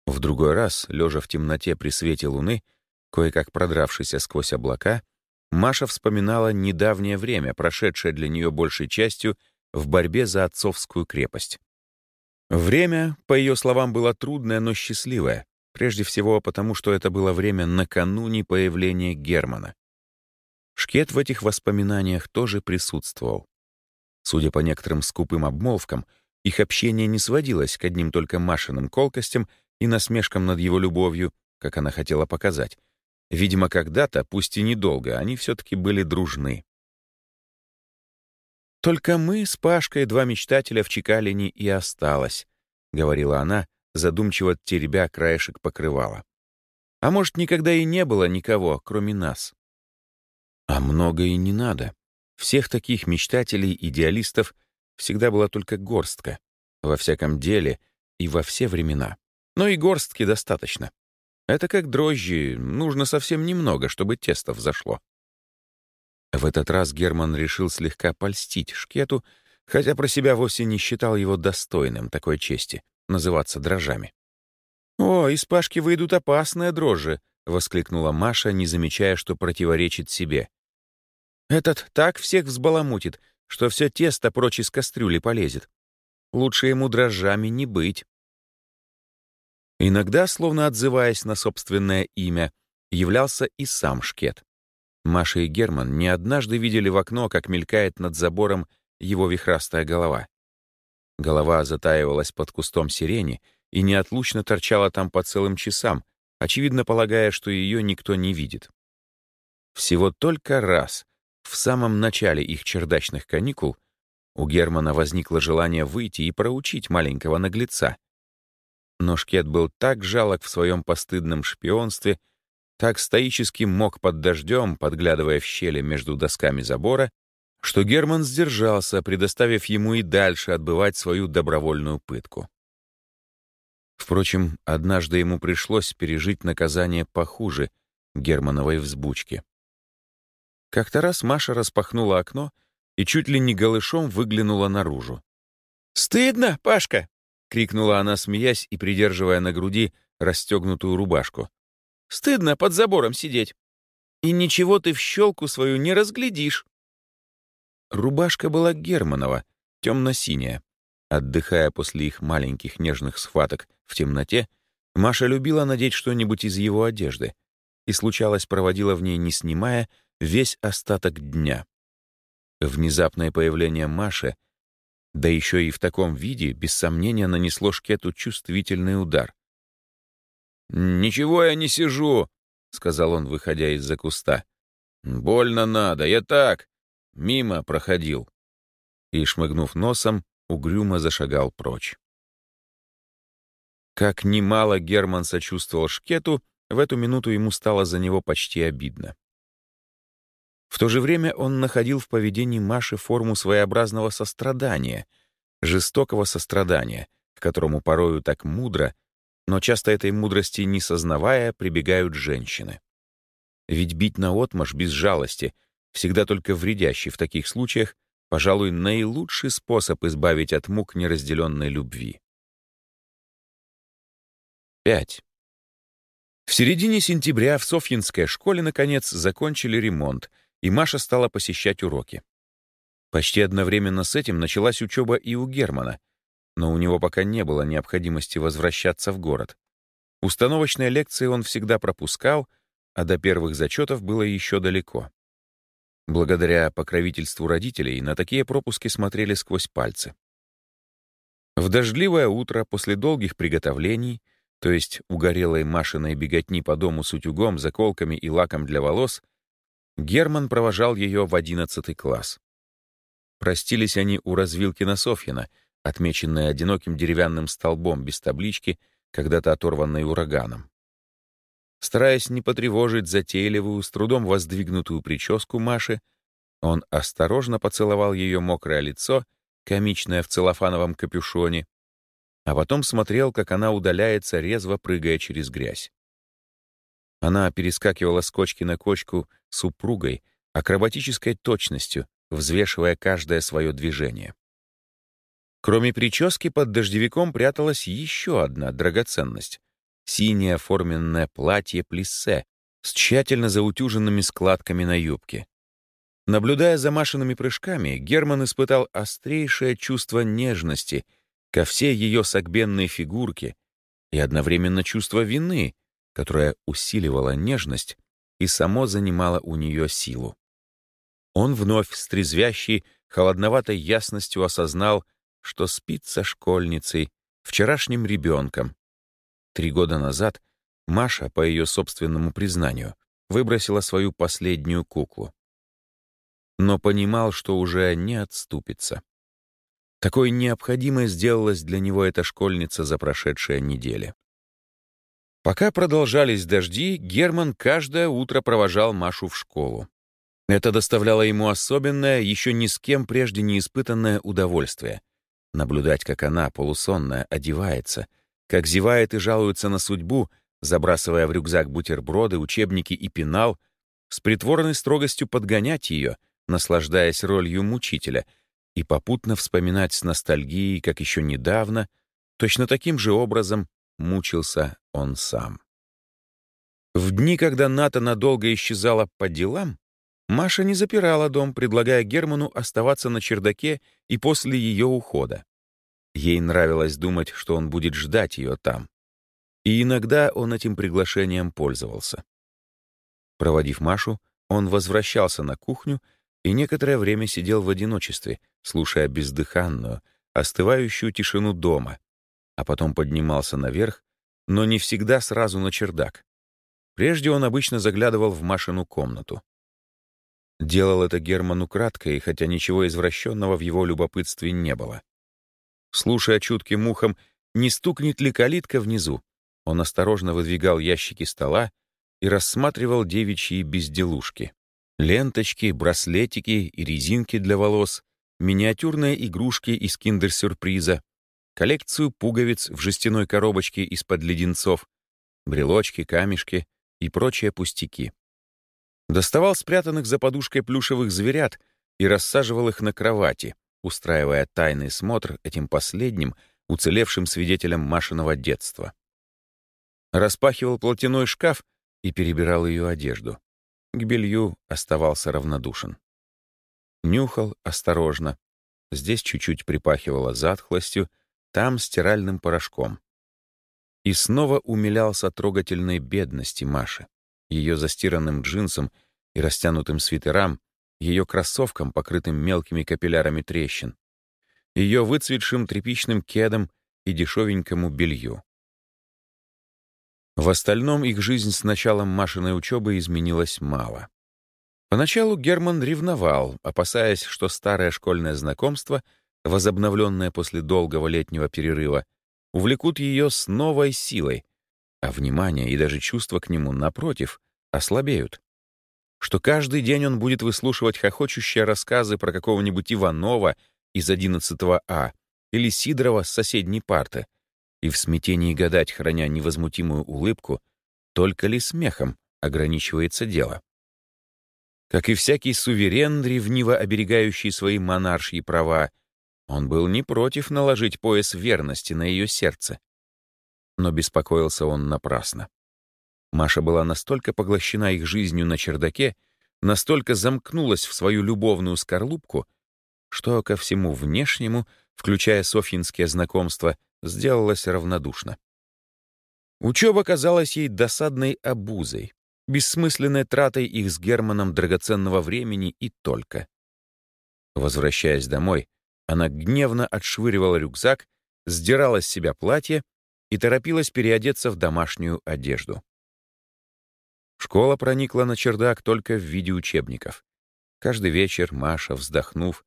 [SPEAKER 2] В другой раз, лежа в темноте при свете луны, кое-как продравшийся сквозь облака, Маша вспоминала недавнее время, прошедшее для нее большей частью в борьбе за отцовскую крепость. Время, по ее словам, было трудное, но счастливое, прежде всего потому, что это было время накануне появления Германа. Шкет в этих воспоминаниях тоже присутствовал. Судя по некоторым скупым обмолвкам, их общение не сводилось к одним только Машиным колкостям и насмешкам над его любовью, как она хотела показать, Видимо, когда-то, пусть и недолго, они все-таки были дружны. «Только мы с Пашкой, два мечтателя в Чекалине, и осталось», — говорила она, задумчиво теребя краешек покрывала. «А может, никогда и не было никого, кроме нас?» А много и не надо. Всех таких мечтателей, идеалистов всегда была только горстка, во всяком деле и во все времена. Но и горстки достаточно. Это как дрожжи, нужно совсем немного, чтобы тесто взошло. В этот раз Герман решил слегка польстить Шкету, хотя про себя вовсе не считал его достойным такой чести — называться дрожжами. «О, из Пашки выйдут опасные дрожжи!» — воскликнула Маша, не замечая, что противоречит себе. «Этот так всех взбаламутит, что все тесто прочь из кастрюли полезет. Лучше ему дрожжами не быть». Иногда, словно отзываясь на собственное имя, являлся и сам Шкет. Маша и Герман не однажды видели в окно, как мелькает над забором его вихрастая голова. Голова затаивалась под кустом сирени и неотлучно торчала там по целым часам, очевидно полагая, что ее никто не видит. Всего только раз, в самом начале их чердачных каникул, у Германа возникло желание выйти и проучить маленького наглеца, но Шкет был так жалок в своем постыдном шпионстве, так стоически мог под дождем, подглядывая в щели между досками забора, что Герман сдержался, предоставив ему и дальше отбывать свою добровольную пытку. Впрочем, однажды ему пришлось пережить наказание похуже Германовой взбучки. Как-то раз Маша распахнула окно и чуть ли не голышом выглянула наружу. «Стыдно, Пашка!» — крикнула она, смеясь и придерживая на груди расстегнутую рубашку. «Стыдно под забором сидеть. И ничего ты в щелку свою не разглядишь». Рубашка была Германова, темно-синяя. Отдыхая после их маленьких нежных схваток в темноте, Маша любила надеть что-нибудь из его одежды и, случалось, проводила в ней, не снимая, весь остаток дня. Внезапное появление Маши — да еще и в таком виде, без сомнения, нанесло Шкету чувствительный удар. «Ничего я не сижу», — сказал он, выходя из-за куста. «Больно надо, я так, мимо проходил». И, шмыгнув носом, угрюмо зашагал прочь. Как немало Герман сочувствовал Шкету, в эту минуту ему стало за него почти обидно. В то же время он находил в поведении Маши форму своеобразного сострадания, жестокого сострадания, к которому порою так мудро, но часто этой мудрости не сознавая, прибегают женщины. Ведь бить наотмашь без жалости
[SPEAKER 1] всегда только вредящий в таких случаях, пожалуй, наилучший способ избавить от мук неразделенной любви. 5. В середине сентября в Софьинской школе, наконец, закончили ремонт, и Маша стала посещать уроки. Почти одновременно с этим началась учеба и у Германа, но у него пока не было необходимости возвращаться в город. Установочные лекции он всегда пропускал, а до первых зачетов было еще далеко. Благодаря покровительству родителей на такие пропуски смотрели сквозь пальцы. В дождливое утро после долгих приготовлений, то есть угорелой Машиной беготни по дому с утюгом, заколками и лаком для волос, Герман провожал ее в одиннадцатый класс. Простились они у развилки на Софьина, отмеченной одиноким деревянным столбом без таблички, когда-то оторванной ураганом. Стараясь не потревожить затейливую, с трудом воздвигнутую прическу Маши, он осторожно поцеловал ее мокрое лицо, комичное в целлофановом капюшоне, а потом смотрел, как она удаляется, резво прыгая через грязь. Она перескакивала с кочки на кочку с упругой, акробатической точностью, взвешивая каждое свое движение. Кроме прически, под дождевиком пряталась еще одна драгоценность синее форменное платье плиссе с тщательно заутюженными складками на юбке. Наблюдая за Машиными прыжками, Герман испытал острейшее чувство нежности ко всей ее согбенной фигурке и одновременно чувство вины, которое усиливало нежность и само занимало у нее силу. Он вновь с трезвящей, холодноватой ясностью осознал, что спит со школьницей, вчерашним ребенком, Три года назад Маша, по ее собственному признанию, выбросила свою последнюю куклу. Но понимал, что уже не отступится. Такой необходимой сделалась для него эта школьница за прошедшие недели. Пока продолжались дожди, Герман каждое утро провожал Машу в школу. Это доставляло ему особенное, еще ни с кем прежде не испытанное удовольствие — наблюдать, как она, полусонная, одевается — как зевает и жалуется на судьбу, забрасывая в рюкзак бутерброды, учебники и пенал, с притворной строгостью подгонять ее, наслаждаясь ролью мучителя, и попутно вспоминать с ностальгией, как еще недавно, точно таким же образом мучился он сам. В дни, когда Ната надолго исчезала по делам, Маша не запирала дом, предлагая Герману оставаться на чердаке и после ее ухода. Ей нравилось думать, что он будет ждать ее там. И иногда он этим приглашением пользовался. Проводив Машу, он возвращался на кухню и некоторое время сидел в одиночестве, слушая бездыханную, остывающую тишину дома, а потом поднимался наверх, но не всегда сразу на чердак. Прежде он обычно заглядывал в Машину комнату. Делал это Герман украдкой, хотя ничего извращенного в его любопытстве не было. Слушая чутким ухом, не стукнет ли калитка внизу, он осторожно выдвигал ящики стола и рассматривал девичьи безделушки. Ленточки, браслетики и резинки для волос, миниатюрные игрушки из киндер-сюрприза, коллекцию пуговиц в жестяной коробочке из-под леденцов, брелочки, камешки и прочие пустяки. Доставал спрятанных за подушкой плюшевых зверят и рассаживал их на кровати, устраивая тайный смотр этим последним, уцелевшим свидетелем Машиного детства. Распахивал платяной шкаф и перебирал ее одежду. К белью оставался равнодушен. Нюхал осторожно. Здесь чуть-чуть припахивало затхлостью, там стиральным порошком. И снова умилялся трогательной бедности Маши, ее застиранным джинсам и растянутым свитерам, ее кроссовкам, покрытым мелкими капиллярами трещин, ее выцветшим тряпичным кедом и дешевенькому белью. В остальном их жизнь с началом Машиной учебы изменилась мало. Поначалу Герман ревновал, опасаясь, что старое школьное знакомство, возобновленное после долгого летнего перерыва, увлекут ее с новой силой, а внимание и даже чувства к нему, напротив, ослабеют что каждый день он будет выслушивать хохочущие рассказы про какого-нибудь Иванова из 11 А или Сидорова с соседней парты, и в смятении гадать, храня невозмутимую улыбку, только ли смехом ограничивается дело. Как и всякий суверен, ревниво оберегающий свои монаршьи права, он был не против наложить пояс верности на ее сердце. Но беспокоился он напрасно. Маша была настолько поглощена их жизнью на чердаке, настолько замкнулась в свою любовную скорлупку, что ко всему внешнему, включая софьинские знакомства, сделалась равнодушна. Учеба казалась ей досадной обузой, бессмысленной тратой их с Германом драгоценного времени и только. Возвращаясь домой, она гневно отшвыривала рюкзак, сдирала с себя платье и торопилась переодеться в домашнюю одежду. Школа проникла на чердак только в виде учебников. Каждый вечер Маша, вздохнув,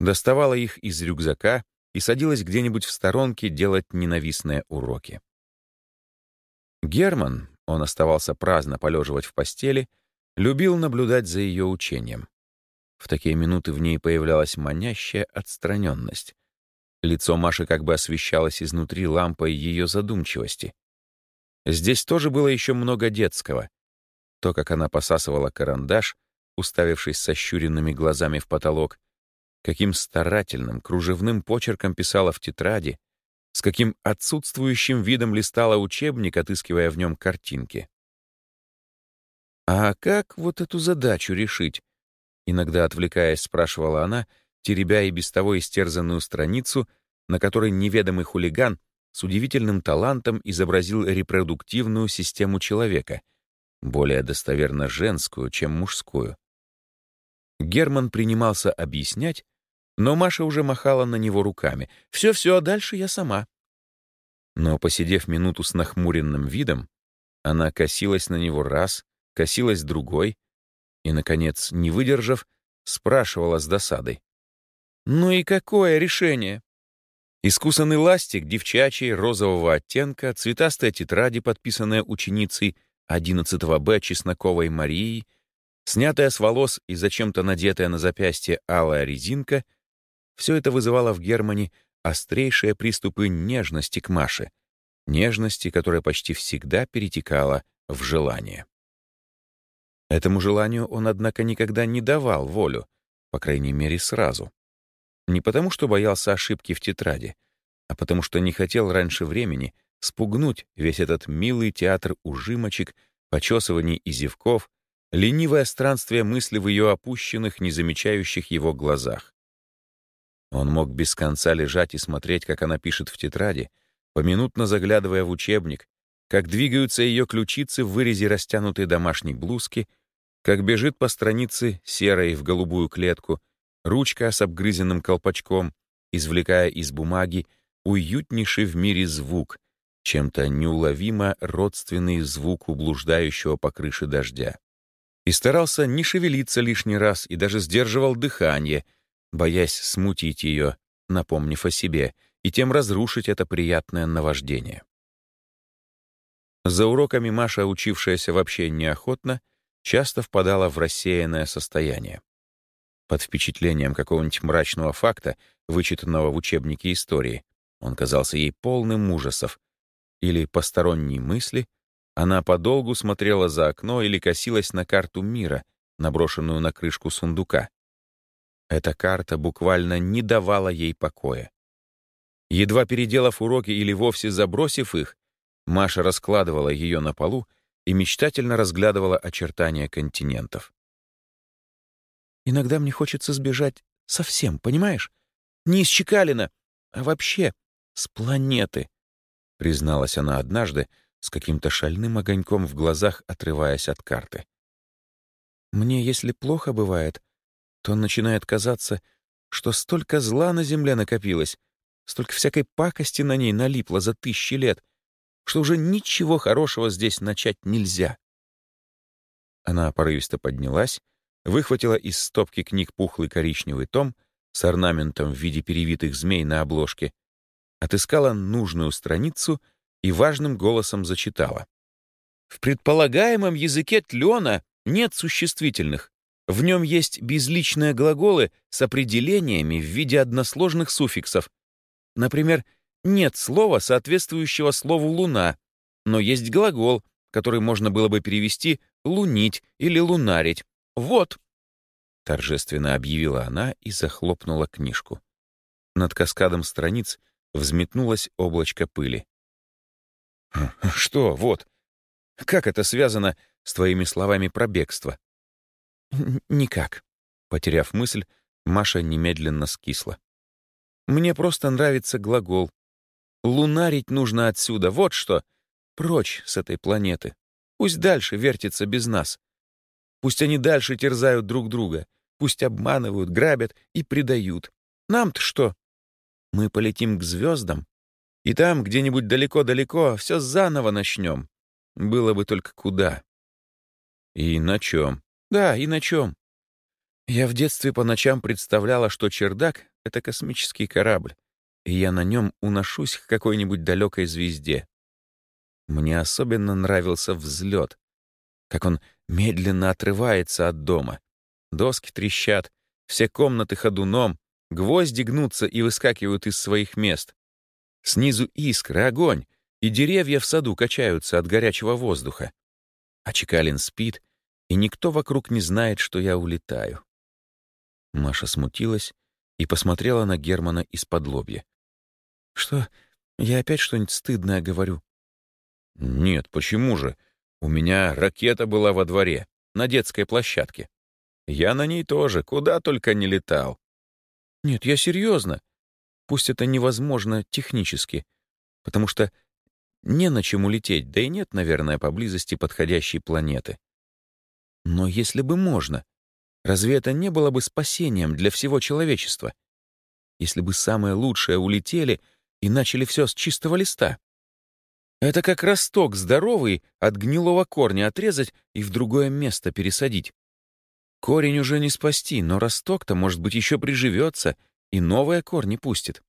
[SPEAKER 1] доставала их из рюкзака и садилась где-нибудь в сторонке делать ненавистные уроки. Герман, он оставался праздно полеживать в постели, любил наблюдать за ее учением. В такие минуты в ней появлялась манящая отстраненность. Лицо Маши как бы освещалось изнутри лампой ее задумчивости. Здесь тоже было еще много детского. То, как она посасывала карандаш, уставившись сощуренными глазами в потолок, каким старательным, кружевным почерком писала в тетради, с каким отсутствующим видом листала учебник, отыскивая в нем картинки. «А как вот эту задачу решить?» Иногда, отвлекаясь, спрашивала она, теребя и без того истерзанную страницу, на которой неведомый хулиган с удивительным талантом изобразил репродуктивную систему человека, более достоверно женскую, чем мужскую. Герман принимался объяснять, но Маша уже махала на него руками. «Все-все, а дальше я сама». Но, посидев минуту с нахмуренным видом, она косилась на него раз, косилась другой и, наконец, не выдержав, спрашивала с досадой. «Ну и какое решение?» Искусанный ластик девчачий розового оттенка, цветастая тетради, подписанная ученицей 11 Б Чесноковой Марией, снятая с волос и зачем-то надетая на запястье алая резинка — все это вызывало в Германе острейшие приступы нежности к Маше, нежности, которая почти всегда перетекала в желание. Этому желанию он, однако, никогда не давал волю, по крайней мере, сразу. Не потому, что боялся ошибки в тетради, а потому что не хотел раньше времени спугнуть весь этот милый театр ужимочек, почесываний и зевков, ленивое странствие мысли в ее опущенных, не замечающих его глазах. Он мог без конца лежать и смотреть, как она пишет в тетради, поминутно заглядывая в учебник, как двигаются ее ключицы в вырезе растянутой домашней блузки, как бежит по странице серой в голубую клетку, ручка с обгрызенным колпачком, извлекая из бумаги уютнейший в мире звук, чем-то неуловимо родственный звуку блуждающего по крыше дождя. И старался не шевелиться лишний раз и даже сдерживал дыхание — боясь смутить ее, напомнив о себе, и тем разрушить это приятное наваждение. За уроками Маша, учившаяся вообще неохотно, часто впадала в рассеянное состояние. Под впечатлением какого-нибудь мрачного факта, вычитанного в учебнике истории, он казался ей полным ужасов, или посторонней мысли, она подолгу смотрела за окно или косилась на карту мира, наброшенную на крышку сундука. Эта карта буквально не давала ей покоя. Едва переделав уроки или вовсе забросив их, Маша раскладывала ее на полу и мечтательно разглядывала очертания континентов. «Иногда мне хочется сбежать совсем, понимаешь? Не из Чекалина, а вообще с планеты», — призналась она однажды, с каким-то шальным огоньком в глазах, отрываясь от карты. «Мне, если плохо бывает, то начинает казаться, что столько зла на земле накопилось, столько всякой пакости на ней налипло за тысячи лет, что уже ничего хорошего здесь начать нельзя. Она порывисто поднялась, выхватила из стопки книг пухлый коричневый том с орнаментом в виде перевитых змей на обложке, отыскала нужную страницу и важным голосом зачитала. В предполагаемом языке тлена нет существительных, в нем есть безличные глаголы с определениями в виде односложных суффиксов. Например, нет слова, соответствующего слову «луна», но есть глагол, который можно было бы перевести «лунить» или «лунарить». Вот. — торжественно объявила она и захлопнула книжку. Над каскадом страниц взметнулось облачко пыли. «Что, вот? Как это связано с твоими словами про бегство?»
[SPEAKER 2] «Никак», — потеряв мысль, Маша немедленно скисла. «Мне просто нравится глагол. Лунарить нужно отсюда, вот что. Прочь с этой планеты. Пусть дальше вертится без нас. Пусть они дальше терзают друг друга. Пусть обманывают, грабят и предают. Нам-то что? Мы полетим к звездам, и там, где-нибудь далеко-далеко, все заново начнем. Было бы только куда.
[SPEAKER 1] И на чем?
[SPEAKER 2] Да, и на чем. Я в детстве по ночам представляла, что чердак — это космический корабль, и я на нем уношусь к какой-нибудь далекой звезде. Мне особенно нравился взлет, как он медленно отрывается от дома. Доски трещат, все комнаты ходуном, гвозди гнутся и выскакивают из своих мест. Снизу искры, огонь, и деревья в саду качаются от горячего воздуха. А Чекалин спит, и никто вокруг не знает, что я улетаю. Маша смутилась и посмотрела на Германа из-под лобья. «Что, я опять что-нибудь стыдное говорю?»
[SPEAKER 1] «Нет, почему же? У меня ракета была во дворе, на детской площадке. Я на ней тоже, куда только не летал».
[SPEAKER 2] «Нет, я серьезно. Пусть это невозможно технически, потому что не на чем улететь, да и нет, наверное, поблизости подходящей планеты. Но если бы можно, разве это не было бы спасением для всего человечества? Если бы самое лучшее улетели и начали все с чистого листа? Это как росток здоровый от гнилого корня отрезать и в другое место пересадить. Корень уже не спасти, но росток-то, может быть, еще приживется и новые корни пустит.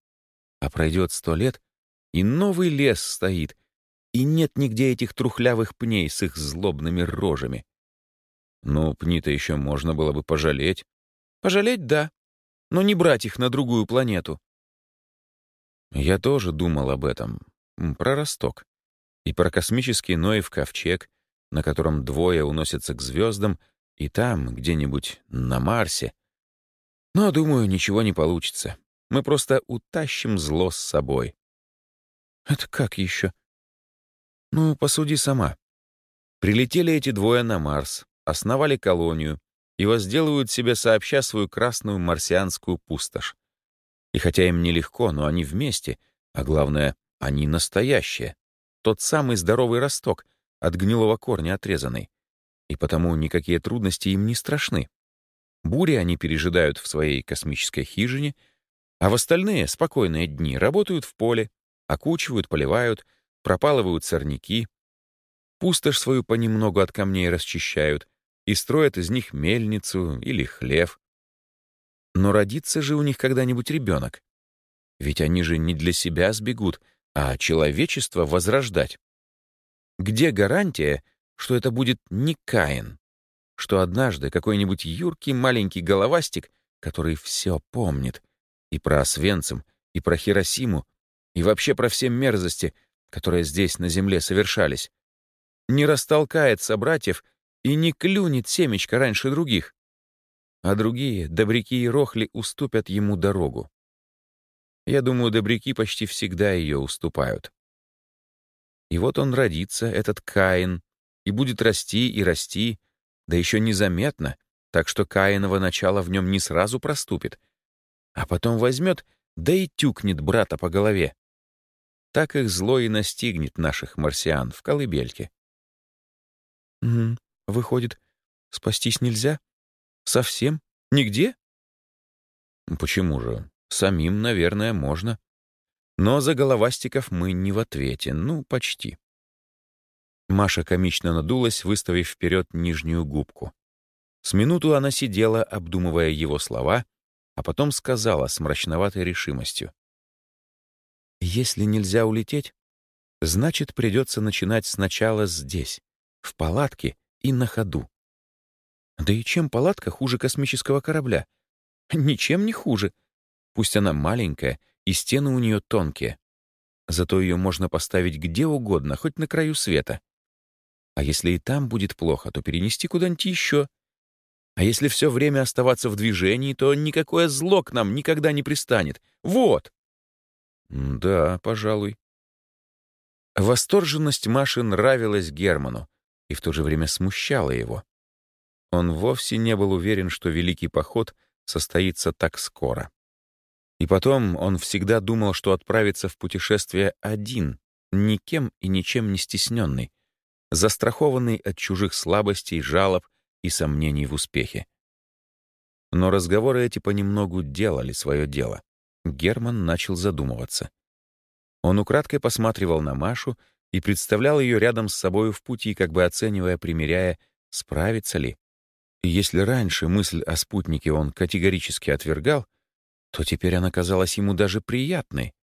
[SPEAKER 2] А пройдет сто лет, и новый лес стоит, и нет нигде этих трухлявых пней с их злобными рожами.
[SPEAKER 1] Ну, пни-то еще можно было бы пожалеть.
[SPEAKER 2] Пожалеть — да, но не брать их на другую планету.
[SPEAKER 1] Я тоже думал об этом, про росток и про космический Ноев ковчег, на котором двое уносятся к звездам, и там, где-нибудь на Марсе. Но, думаю, ничего не получится. Мы просто утащим зло с собой.
[SPEAKER 2] Это как еще?
[SPEAKER 1] Ну, посуди сама. Прилетели эти двое на Марс, основали колонию и возделывают себе сообща свою красную марсианскую пустошь. И хотя им нелегко, но они вместе, а главное, они настоящие тот самый здоровый росток, от гнилого корня отрезанный. И потому никакие трудности им не страшны. Бури они пережидают в своей космической хижине, а в остальные спокойные дни работают в поле, окучивают, поливают, пропалывают сорняки, пустошь свою понемногу от камней расчищают и строят из них мельницу или хлев. Но родится же у них когда-нибудь ребенок. Ведь они же не для себя сбегут — а человечество возрождать. Где гарантия, что это будет не Каин? Что однажды какой-нибудь юркий маленький головастик, который все помнит, и про Освенцим, и про Хиросиму, и вообще про все мерзости, которые здесь на земле совершались, не растолкает собратьев и не клюнет семечко раньше других, а другие, добряки и рохли, уступят ему дорогу. Я думаю, добряки почти всегда ее уступают. И вот он родится, этот Каин, и будет расти и расти, да еще незаметно, так что Каиново начало в нем не сразу проступит, а потом возьмет, да и тюкнет брата по голове. Так их зло и настигнет наших марсиан в колыбельке.
[SPEAKER 2] Выходит, спастись нельзя? Совсем? Нигде?
[SPEAKER 1] Почему же? Самим, наверное, можно. Но за головастиков мы не в ответе, ну, почти. Маша комично надулась, выставив вперед нижнюю губку. С минуту она сидела, обдумывая его слова, а потом сказала с мрачноватой решимостью.
[SPEAKER 2] «Если нельзя улететь, значит, придется начинать сначала здесь, в палатке и на ходу. Да и чем палатка хуже космического корабля? Ничем не хуже. Пусть она маленькая, и стены у нее тонкие. Зато ее можно поставить где угодно, хоть на краю света. А если и там будет плохо, то перенести куда-нибудь еще.
[SPEAKER 1] А если все время оставаться в движении, то никакое зло к нам никогда не пристанет. Вот!» «Да, пожалуй». Восторженность Маши нравилась Герману и в то же время смущала его. Он вовсе не был уверен, что Великий Поход состоится так скоро. И потом он всегда думал, что отправится в путешествие один, никем и ничем не стесненный, застрахованный от чужих слабостей, жалоб и сомнений в успехе. Но разговоры эти понемногу делали свое дело. Герман начал задумываться. Он украдкой посматривал на Машу и представлял ее рядом с собой в пути, как бы оценивая, примеряя, справится ли. И если раньше мысль о спутнике он категорически отвергал, то теперь она казалась ему даже приятной.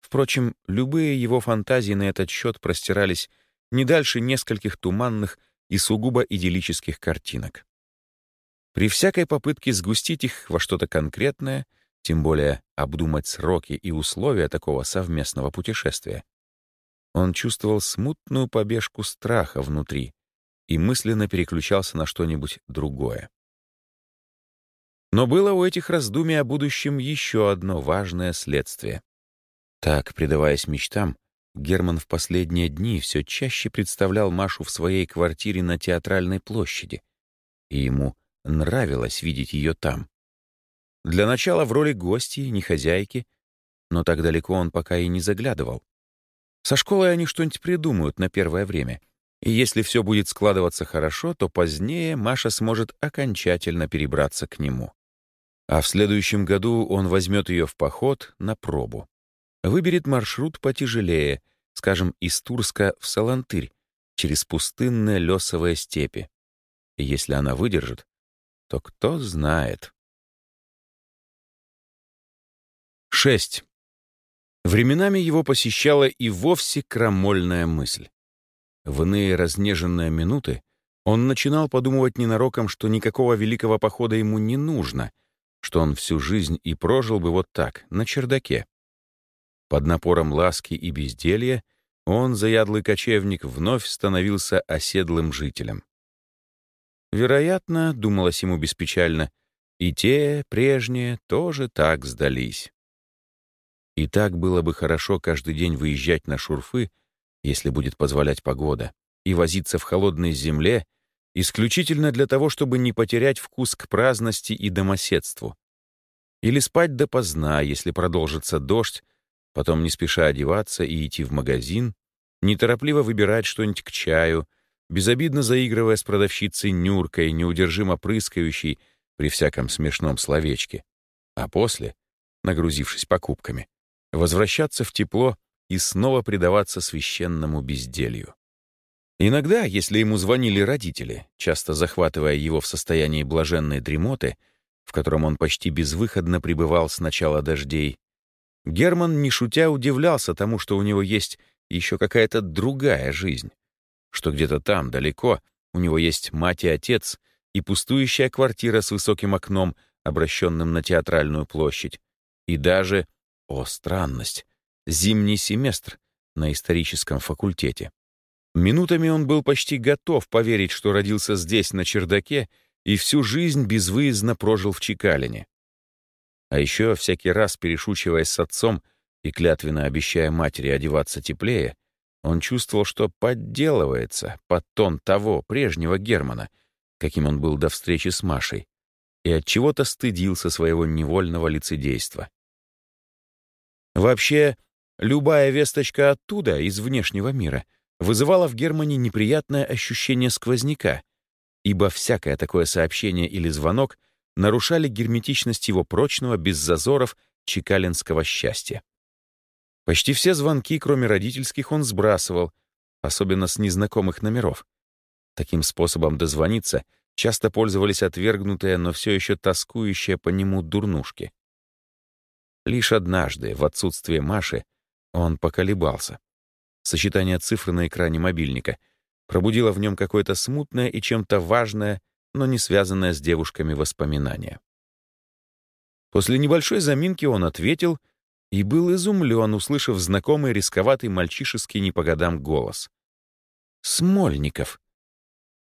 [SPEAKER 1] Впрочем, любые его фантазии на этот счет простирались не дальше нескольких туманных и сугубо идиллических картинок. При всякой попытке сгустить их во что-то конкретное, тем более обдумать сроки и условия такого совместного путешествия, он чувствовал смутную побежку страха внутри и мысленно переключался на что-нибудь другое. Но было у этих раздумий о будущем еще одно важное следствие. Так, предаваясь мечтам, Герман в последние дни все чаще представлял Машу в своей квартире на театральной площади, и ему нравилось видеть ее там. Для начала в роли гостьи, не хозяйки, но так далеко он пока и не заглядывал. Со школой они что-нибудь придумают на первое время, и если все будет складываться хорошо, то позднее Маша сможет окончательно перебраться к нему. А в следующем году он возьмет ее в поход на пробу выберет маршрут потяжелее, скажем, из Турска в Салантырь, через пустынные лесовые степи. И если она выдержит, то кто знает. 6. Временами его посещала и вовсе крамольная мысль. В иные разнеженные минуты он начинал подумывать ненароком, что никакого великого похода ему не нужно, что он всю жизнь и прожил бы вот так, на чердаке. Под напором ласки и безделья он, заядлый кочевник, вновь становился оседлым жителем. Вероятно, думалось ему беспечально, и те, прежние, тоже так сдались. И так было бы хорошо каждый день выезжать на шурфы, если будет позволять погода, и возиться в холодной земле исключительно для того, чтобы не потерять вкус к праздности и домоседству. Или спать допоздна, если продолжится дождь, потом не спеша одеваться и идти в магазин, неторопливо выбирать что-нибудь к чаю, безобидно заигрывая с продавщицей Нюркой, неудержимо прыскающей при всяком смешном словечке, а после, нагрузившись покупками, возвращаться в тепло и снова предаваться священному безделью. Иногда, если ему звонили родители, часто захватывая его в состоянии блаженной дремоты, в котором он почти безвыходно пребывал с начала дождей, Герман, не шутя, удивлялся тому, что у него есть еще какая-то другая жизнь, что где-то там, далеко, у него есть мать и отец и пустующая квартира с высоким окном, обращенным на театральную площадь, и даже, о странность, зимний семестр на историческом факультете. Минутами он был почти готов поверить, что родился здесь, на чердаке, и всю жизнь безвыездно прожил в Чекалине. А еще, всякий раз перешучиваясь с отцом и клятвенно обещая матери одеваться теплее, он чувствовал, что подделывается под тон того, прежнего Германа, каким он был до встречи с Машей, и от чего то стыдился своего невольного лицедейства. Вообще, любая весточка оттуда, из внешнего мира, вызывала в Германе неприятное ощущение сквозняка, ибо всякое такое сообщение или звонок нарушали герметичность его прочного, без зазоров, чекалинского счастья. Почти все звонки, кроме родительских, он сбрасывал, особенно с незнакомых номеров. Таким способом дозвониться часто пользовались отвергнутые, но все еще тоскующие по нему дурнушки. Лишь однажды, в отсутствие Маши, он поколебался. Сочетание цифр на экране мобильника пробудило в нем какое-то смутное и чем-то важное, но не связанное с девушками воспоминание. После небольшой заминки он ответил и был изумлен, услышав знакомый рисковатый мальчишеский не по годам голос. «Смольников!»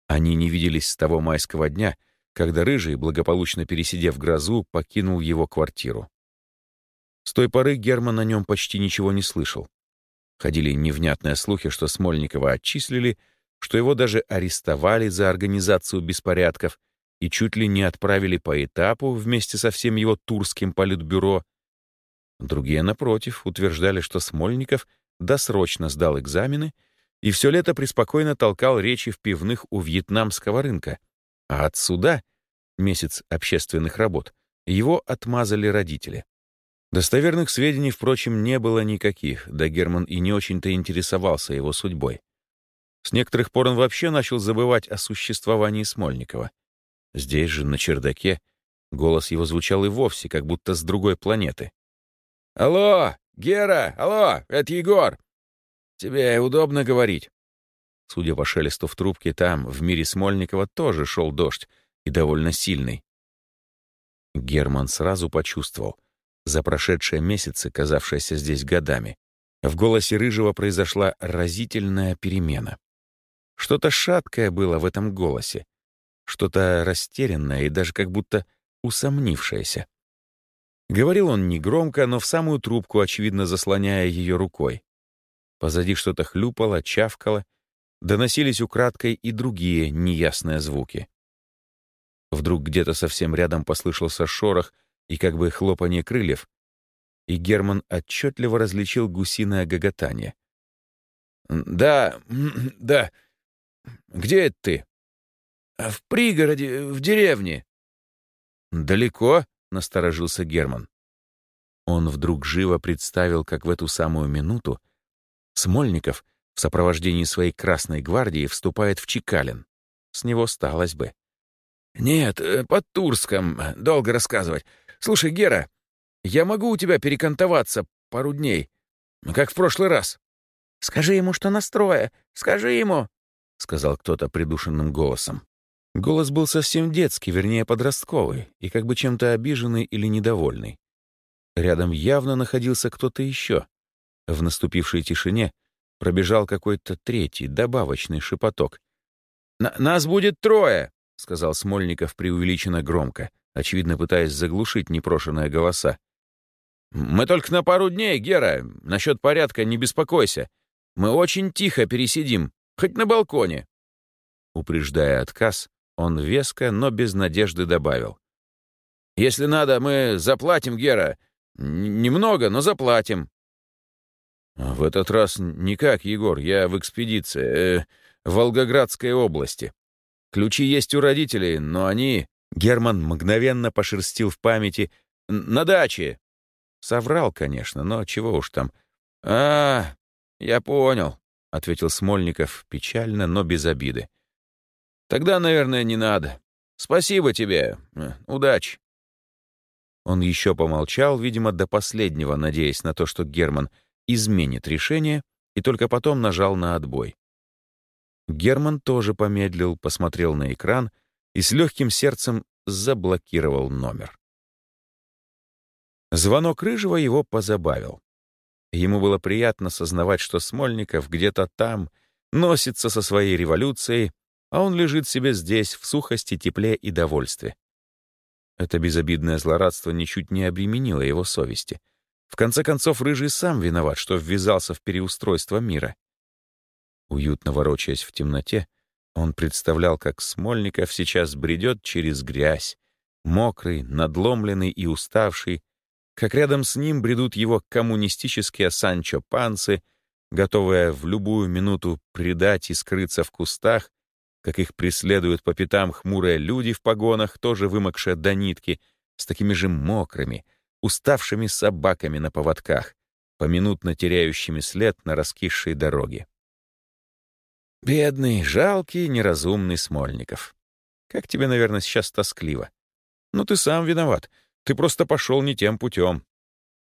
[SPEAKER 1] Они не виделись с того майского дня, когда Рыжий, благополучно пересидев грозу, покинул его квартиру. С той поры Герман о нем почти ничего не слышал. Ходили невнятные слухи, что Смольникова отчислили, что его даже арестовали за организацию беспорядков и чуть ли не отправили по этапу вместе со всем его турским политбюро. Другие, напротив, утверждали, что Смольников досрочно сдал экзамены и все лето преспокойно толкал речи в пивных у вьетнамского рынка, а от суда, месяц общественных работ, его отмазали родители. Достоверных сведений, впрочем, не было никаких, да Герман и не очень-то интересовался его судьбой. С некоторых пор он вообще начал забывать о существовании Смольникова. Здесь же, на чердаке, голос его звучал и вовсе, как будто с другой планеты. «Алло, Гера, алло, это Егор. Тебе удобно говорить?» Судя по шелесту в трубке, там, в мире Смольникова, тоже шел дождь, и довольно сильный. Герман сразу почувствовал — за прошедшие месяцы, казавшиеся здесь годами, в голосе Рыжего произошла разительная перемена. Что-то шаткое было в этом голосе, что-то растерянное и даже как будто усомнившееся. Говорил он негромко, но в самую трубку, очевидно, заслоняя ее рукой. Позади что-то хлюпало, чавкало, доносились украдкой и другие неясные звуки. Вдруг где-то совсем рядом послышался шорох — и как бы хлопанье крыльев, и Герман отчетливо различил гусиное гоготание. «Да, да. Где это ты?» «В пригороде, в деревне». «Далеко?» — насторожился Герман. Он вдруг живо представил, как в эту самую минуту Смольников в сопровождении своей Красной гвардии вступает в Чекалин. С него сталось бы. «Нет, э, под Турском. Долго рассказывать. Слушай, Гера, я могу у тебя перекантоваться пару дней, как в прошлый раз?» «Скажи ему, что настроя. Скажи ему!» — сказал кто-то придушенным голосом. Голос был совсем детский, вернее, подростковый, и как бы чем-то обиженный или недовольный. Рядом явно находился кто-то еще. В наступившей тишине пробежал какой-то третий, добавочный шепоток. «Нас будет трое!» — сказал Смольников преувеличенно громко очевидно пытаясь заглушить непрошенные голоса. «Мы только на пару дней, Гера. Насчет порядка не беспокойся. Мы очень тихо пересидим, хоть на балконе». Упреждая отказ, он веско, но без надежды добавил. «Если надо, мы заплатим, Гера. Немного, но заплатим». «В этот раз никак, Егор. Я в экспедиции, э, в Волгоградской области. Ключи есть у родителей, но они Герман мгновенно пошерстил в памяти. «На даче!» Соврал, конечно, но чего уж там. «А, я понял», — ответил Смольников печально, но без обиды. «Тогда, наверное, не надо. Спасибо тебе. Удачи». Он еще помолчал, видимо, до последнего, надеясь на то, что Герман изменит решение, и только потом нажал на отбой. Герман тоже помедлил, посмотрел на экран — и с легким сердцем заблокировал номер. Звонок Рыжего его позабавил. Ему было приятно сознавать, что Смольников где-то там носится со своей революцией, а он лежит себе здесь в сухости, тепле и довольстве. Это безобидное злорадство ничуть не обременило его совести. В конце концов, Рыжий сам виноват, что ввязался в переустройство мира. Уютно ворочаясь в темноте, он представлял, как Смольников сейчас бредет через грязь, мокрый, надломленный и уставший, как рядом с ним бредут его коммунистические Санчо Панцы, готовые в любую минуту предать и скрыться в кустах, как их преследуют по пятам хмурые люди в погонах, тоже вымокшие до нитки, с такими же мокрыми, уставшими собаками на поводках, поминутно теряющими след на раскисшей дороге. Бедный, жалкий, неразумный Смольников. Как тебе, наверное, сейчас тоскливо. Ну, ты сам виноват. Ты просто пошел не тем путем.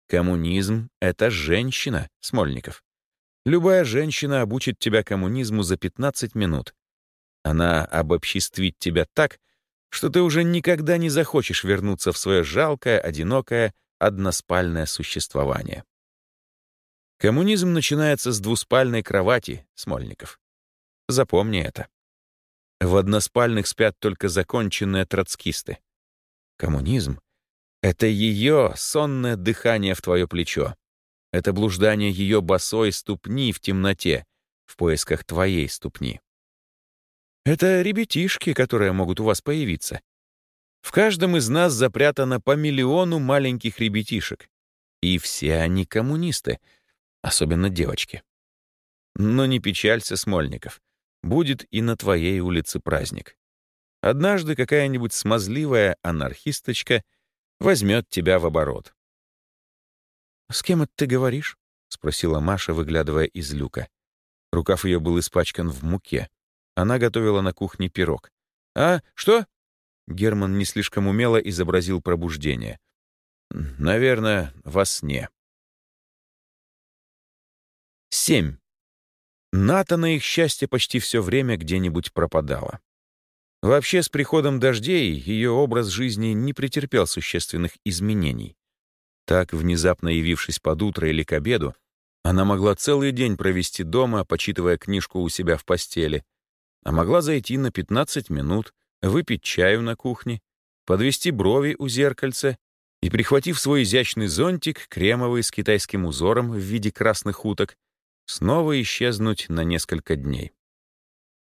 [SPEAKER 1] Коммунизм — это женщина, Смольников. Любая женщина обучит тебя коммунизму за 15 минут. Она обобществит тебя так, что ты уже никогда не захочешь вернуться в свое жалкое, одинокое, односпальное существование. Коммунизм начинается с двуспальной кровати, Смольников. Запомни это. В односпальных спят только законченные троцкисты. Коммунизм — это ее сонное дыхание в твое плечо. Это блуждание ее босой ступни в темноте, в поисках твоей ступни. Это ребятишки, которые могут у вас появиться. В каждом из нас запрятано по миллиону маленьких ребятишек. И все они коммунисты, особенно девочки. Но не печалься, Смольников. Будет и на твоей улице праздник. Однажды какая-нибудь смазливая анархисточка возьмет тебя в оборот. «С кем это ты говоришь?» — спросила Маша, выглядывая из люка. Рукав ее был испачкан в муке. Она готовила на кухне пирог. «А, что?» Герман не слишком умело изобразил пробуждение. «Наверное, во сне». Семь. Ната, на их счастье, почти все время где-нибудь пропадала. Вообще, с приходом дождей ее образ жизни не претерпел существенных изменений. Так, внезапно явившись под утро или к обеду, она могла целый день провести дома, почитывая книжку у себя в постели, а могла зайти на 15 минут, выпить чаю на кухне, подвести брови у зеркальца и, прихватив свой изящный зонтик, кремовый с китайским узором в виде красных уток, снова исчезнуть на несколько дней.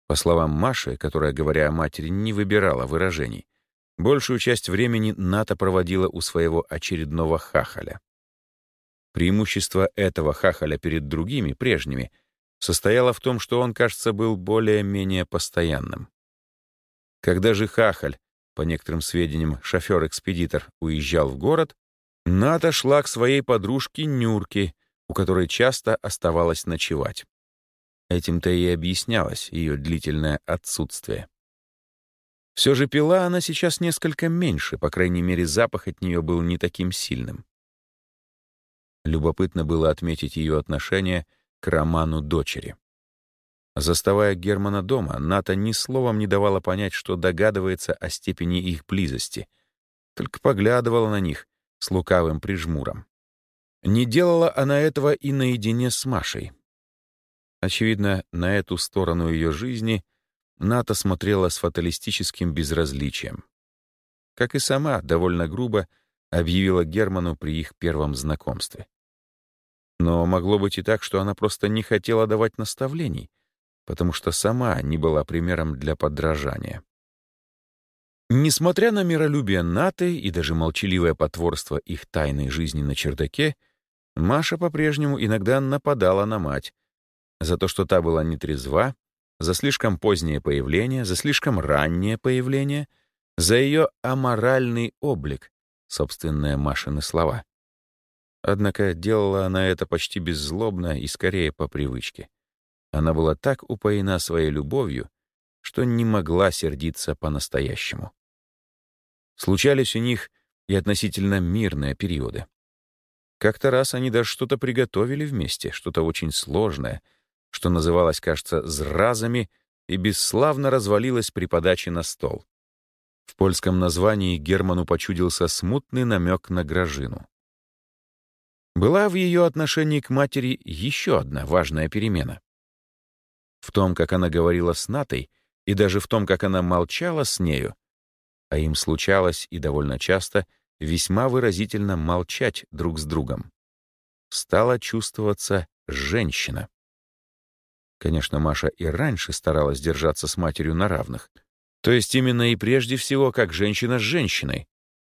[SPEAKER 1] По словам Маши, которая, говоря о матери, не выбирала выражений, большую часть времени Ната проводила у своего очередного хахаля. Преимущество этого хахаля перед другими, прежними, состояло в том, что он, кажется, был более-менее постоянным. Когда же хахаль, по некоторым сведениям, шофер-экспедитор, уезжал в город, Ната шла к своей подружке Нюрке, у которой часто оставалась ночевать. Этим-то и объяснялось ее длительное отсутствие. Все же пила она сейчас несколько меньше, по крайней мере, запах от нее был не таким сильным. Любопытно было отметить ее отношение к роману дочери. Заставая Германа дома, Ната ни словом не давала понять, что догадывается о степени их близости, только поглядывала на них с лукавым прижмуром. Не делала она этого и наедине с Машей. Очевидно, на эту сторону ее жизни Ната смотрела с фаталистическим безразличием. Как и сама, довольно грубо, объявила Герману при их первом знакомстве. Но могло быть и так, что она просто не хотела давать наставлений, потому что сама не была примером для подражания. Несмотря на миролюбие Наты и даже молчаливое потворство их тайной жизни на чердаке, Маша по-прежнему иногда нападала на мать за то, что та была нетрезва, за слишком позднее появление, за слишком раннее появление, за ее аморальный облик, собственные Машины слова. Однако делала она это почти беззлобно и скорее по привычке. Она была так упоена своей любовью, что не могла сердиться по-настоящему. Случались у них и относительно мирные периоды. Как-то раз они даже что-то приготовили вместе, что-то очень сложное, что называлось, кажется, зразами и бесславно развалилось при подаче на стол. В польском названии Герману почудился смутный намек на гражину. Была в ее отношении к матери еще одна важная перемена. В том, как она говорила с Натой, и даже в том, как она молчала с нею, а им случалось и довольно часто — весьма выразительно молчать друг с другом. Стала чувствоваться женщина. Конечно, Маша и раньше старалась держаться с матерью на равных, то есть именно и прежде всего как женщина с женщиной.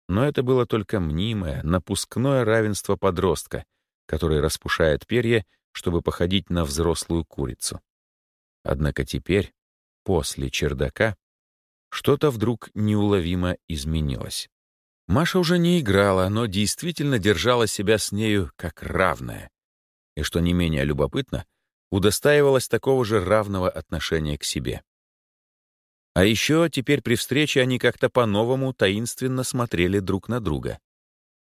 [SPEAKER 1] Но это было только мнимое, напускное равенство подростка, который распушает перья, чтобы походить на взрослую курицу. Однако теперь, после чердака, что-то вдруг неуловимо изменилось. Маша уже не играла, но действительно держала себя с нею как равная. И, что не менее любопытно, удостаивалась такого же равного отношения к себе. А еще теперь при встрече они как-то по-новому таинственно смотрели друг на друга.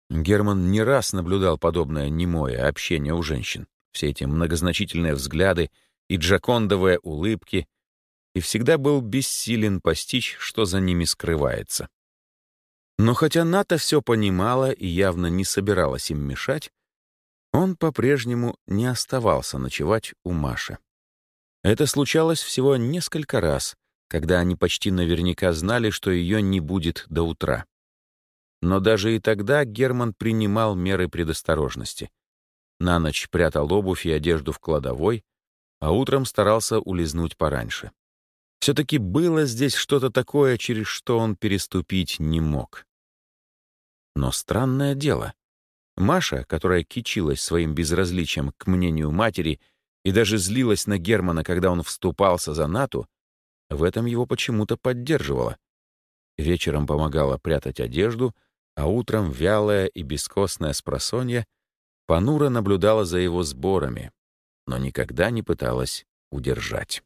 [SPEAKER 1] Герман не раз наблюдал подобное немое общение у женщин, все эти многозначительные взгляды и джакондовые улыбки, и всегда был бессилен постичь, что за ними скрывается. Но хотя Ната все понимала и явно не собиралась им мешать, он по-прежнему не оставался ночевать у Маши. Это случалось всего несколько раз, когда они почти наверняка знали, что ее не будет до утра. Но даже и тогда Герман принимал меры предосторожности. На ночь прятал обувь и одежду в кладовой, а утром старался улизнуть пораньше. Все-таки было здесь что-то такое, через что он переступить не мог. Но странное дело. Маша, которая кичилась своим безразличием к мнению матери и даже злилась на Германа, когда он вступался за Нату, в этом его почему-то поддерживала. Вечером помогала прятать одежду, а утром вялая и бескостная спросонья понуро наблюдала за его сборами, но никогда не пыталась удержать.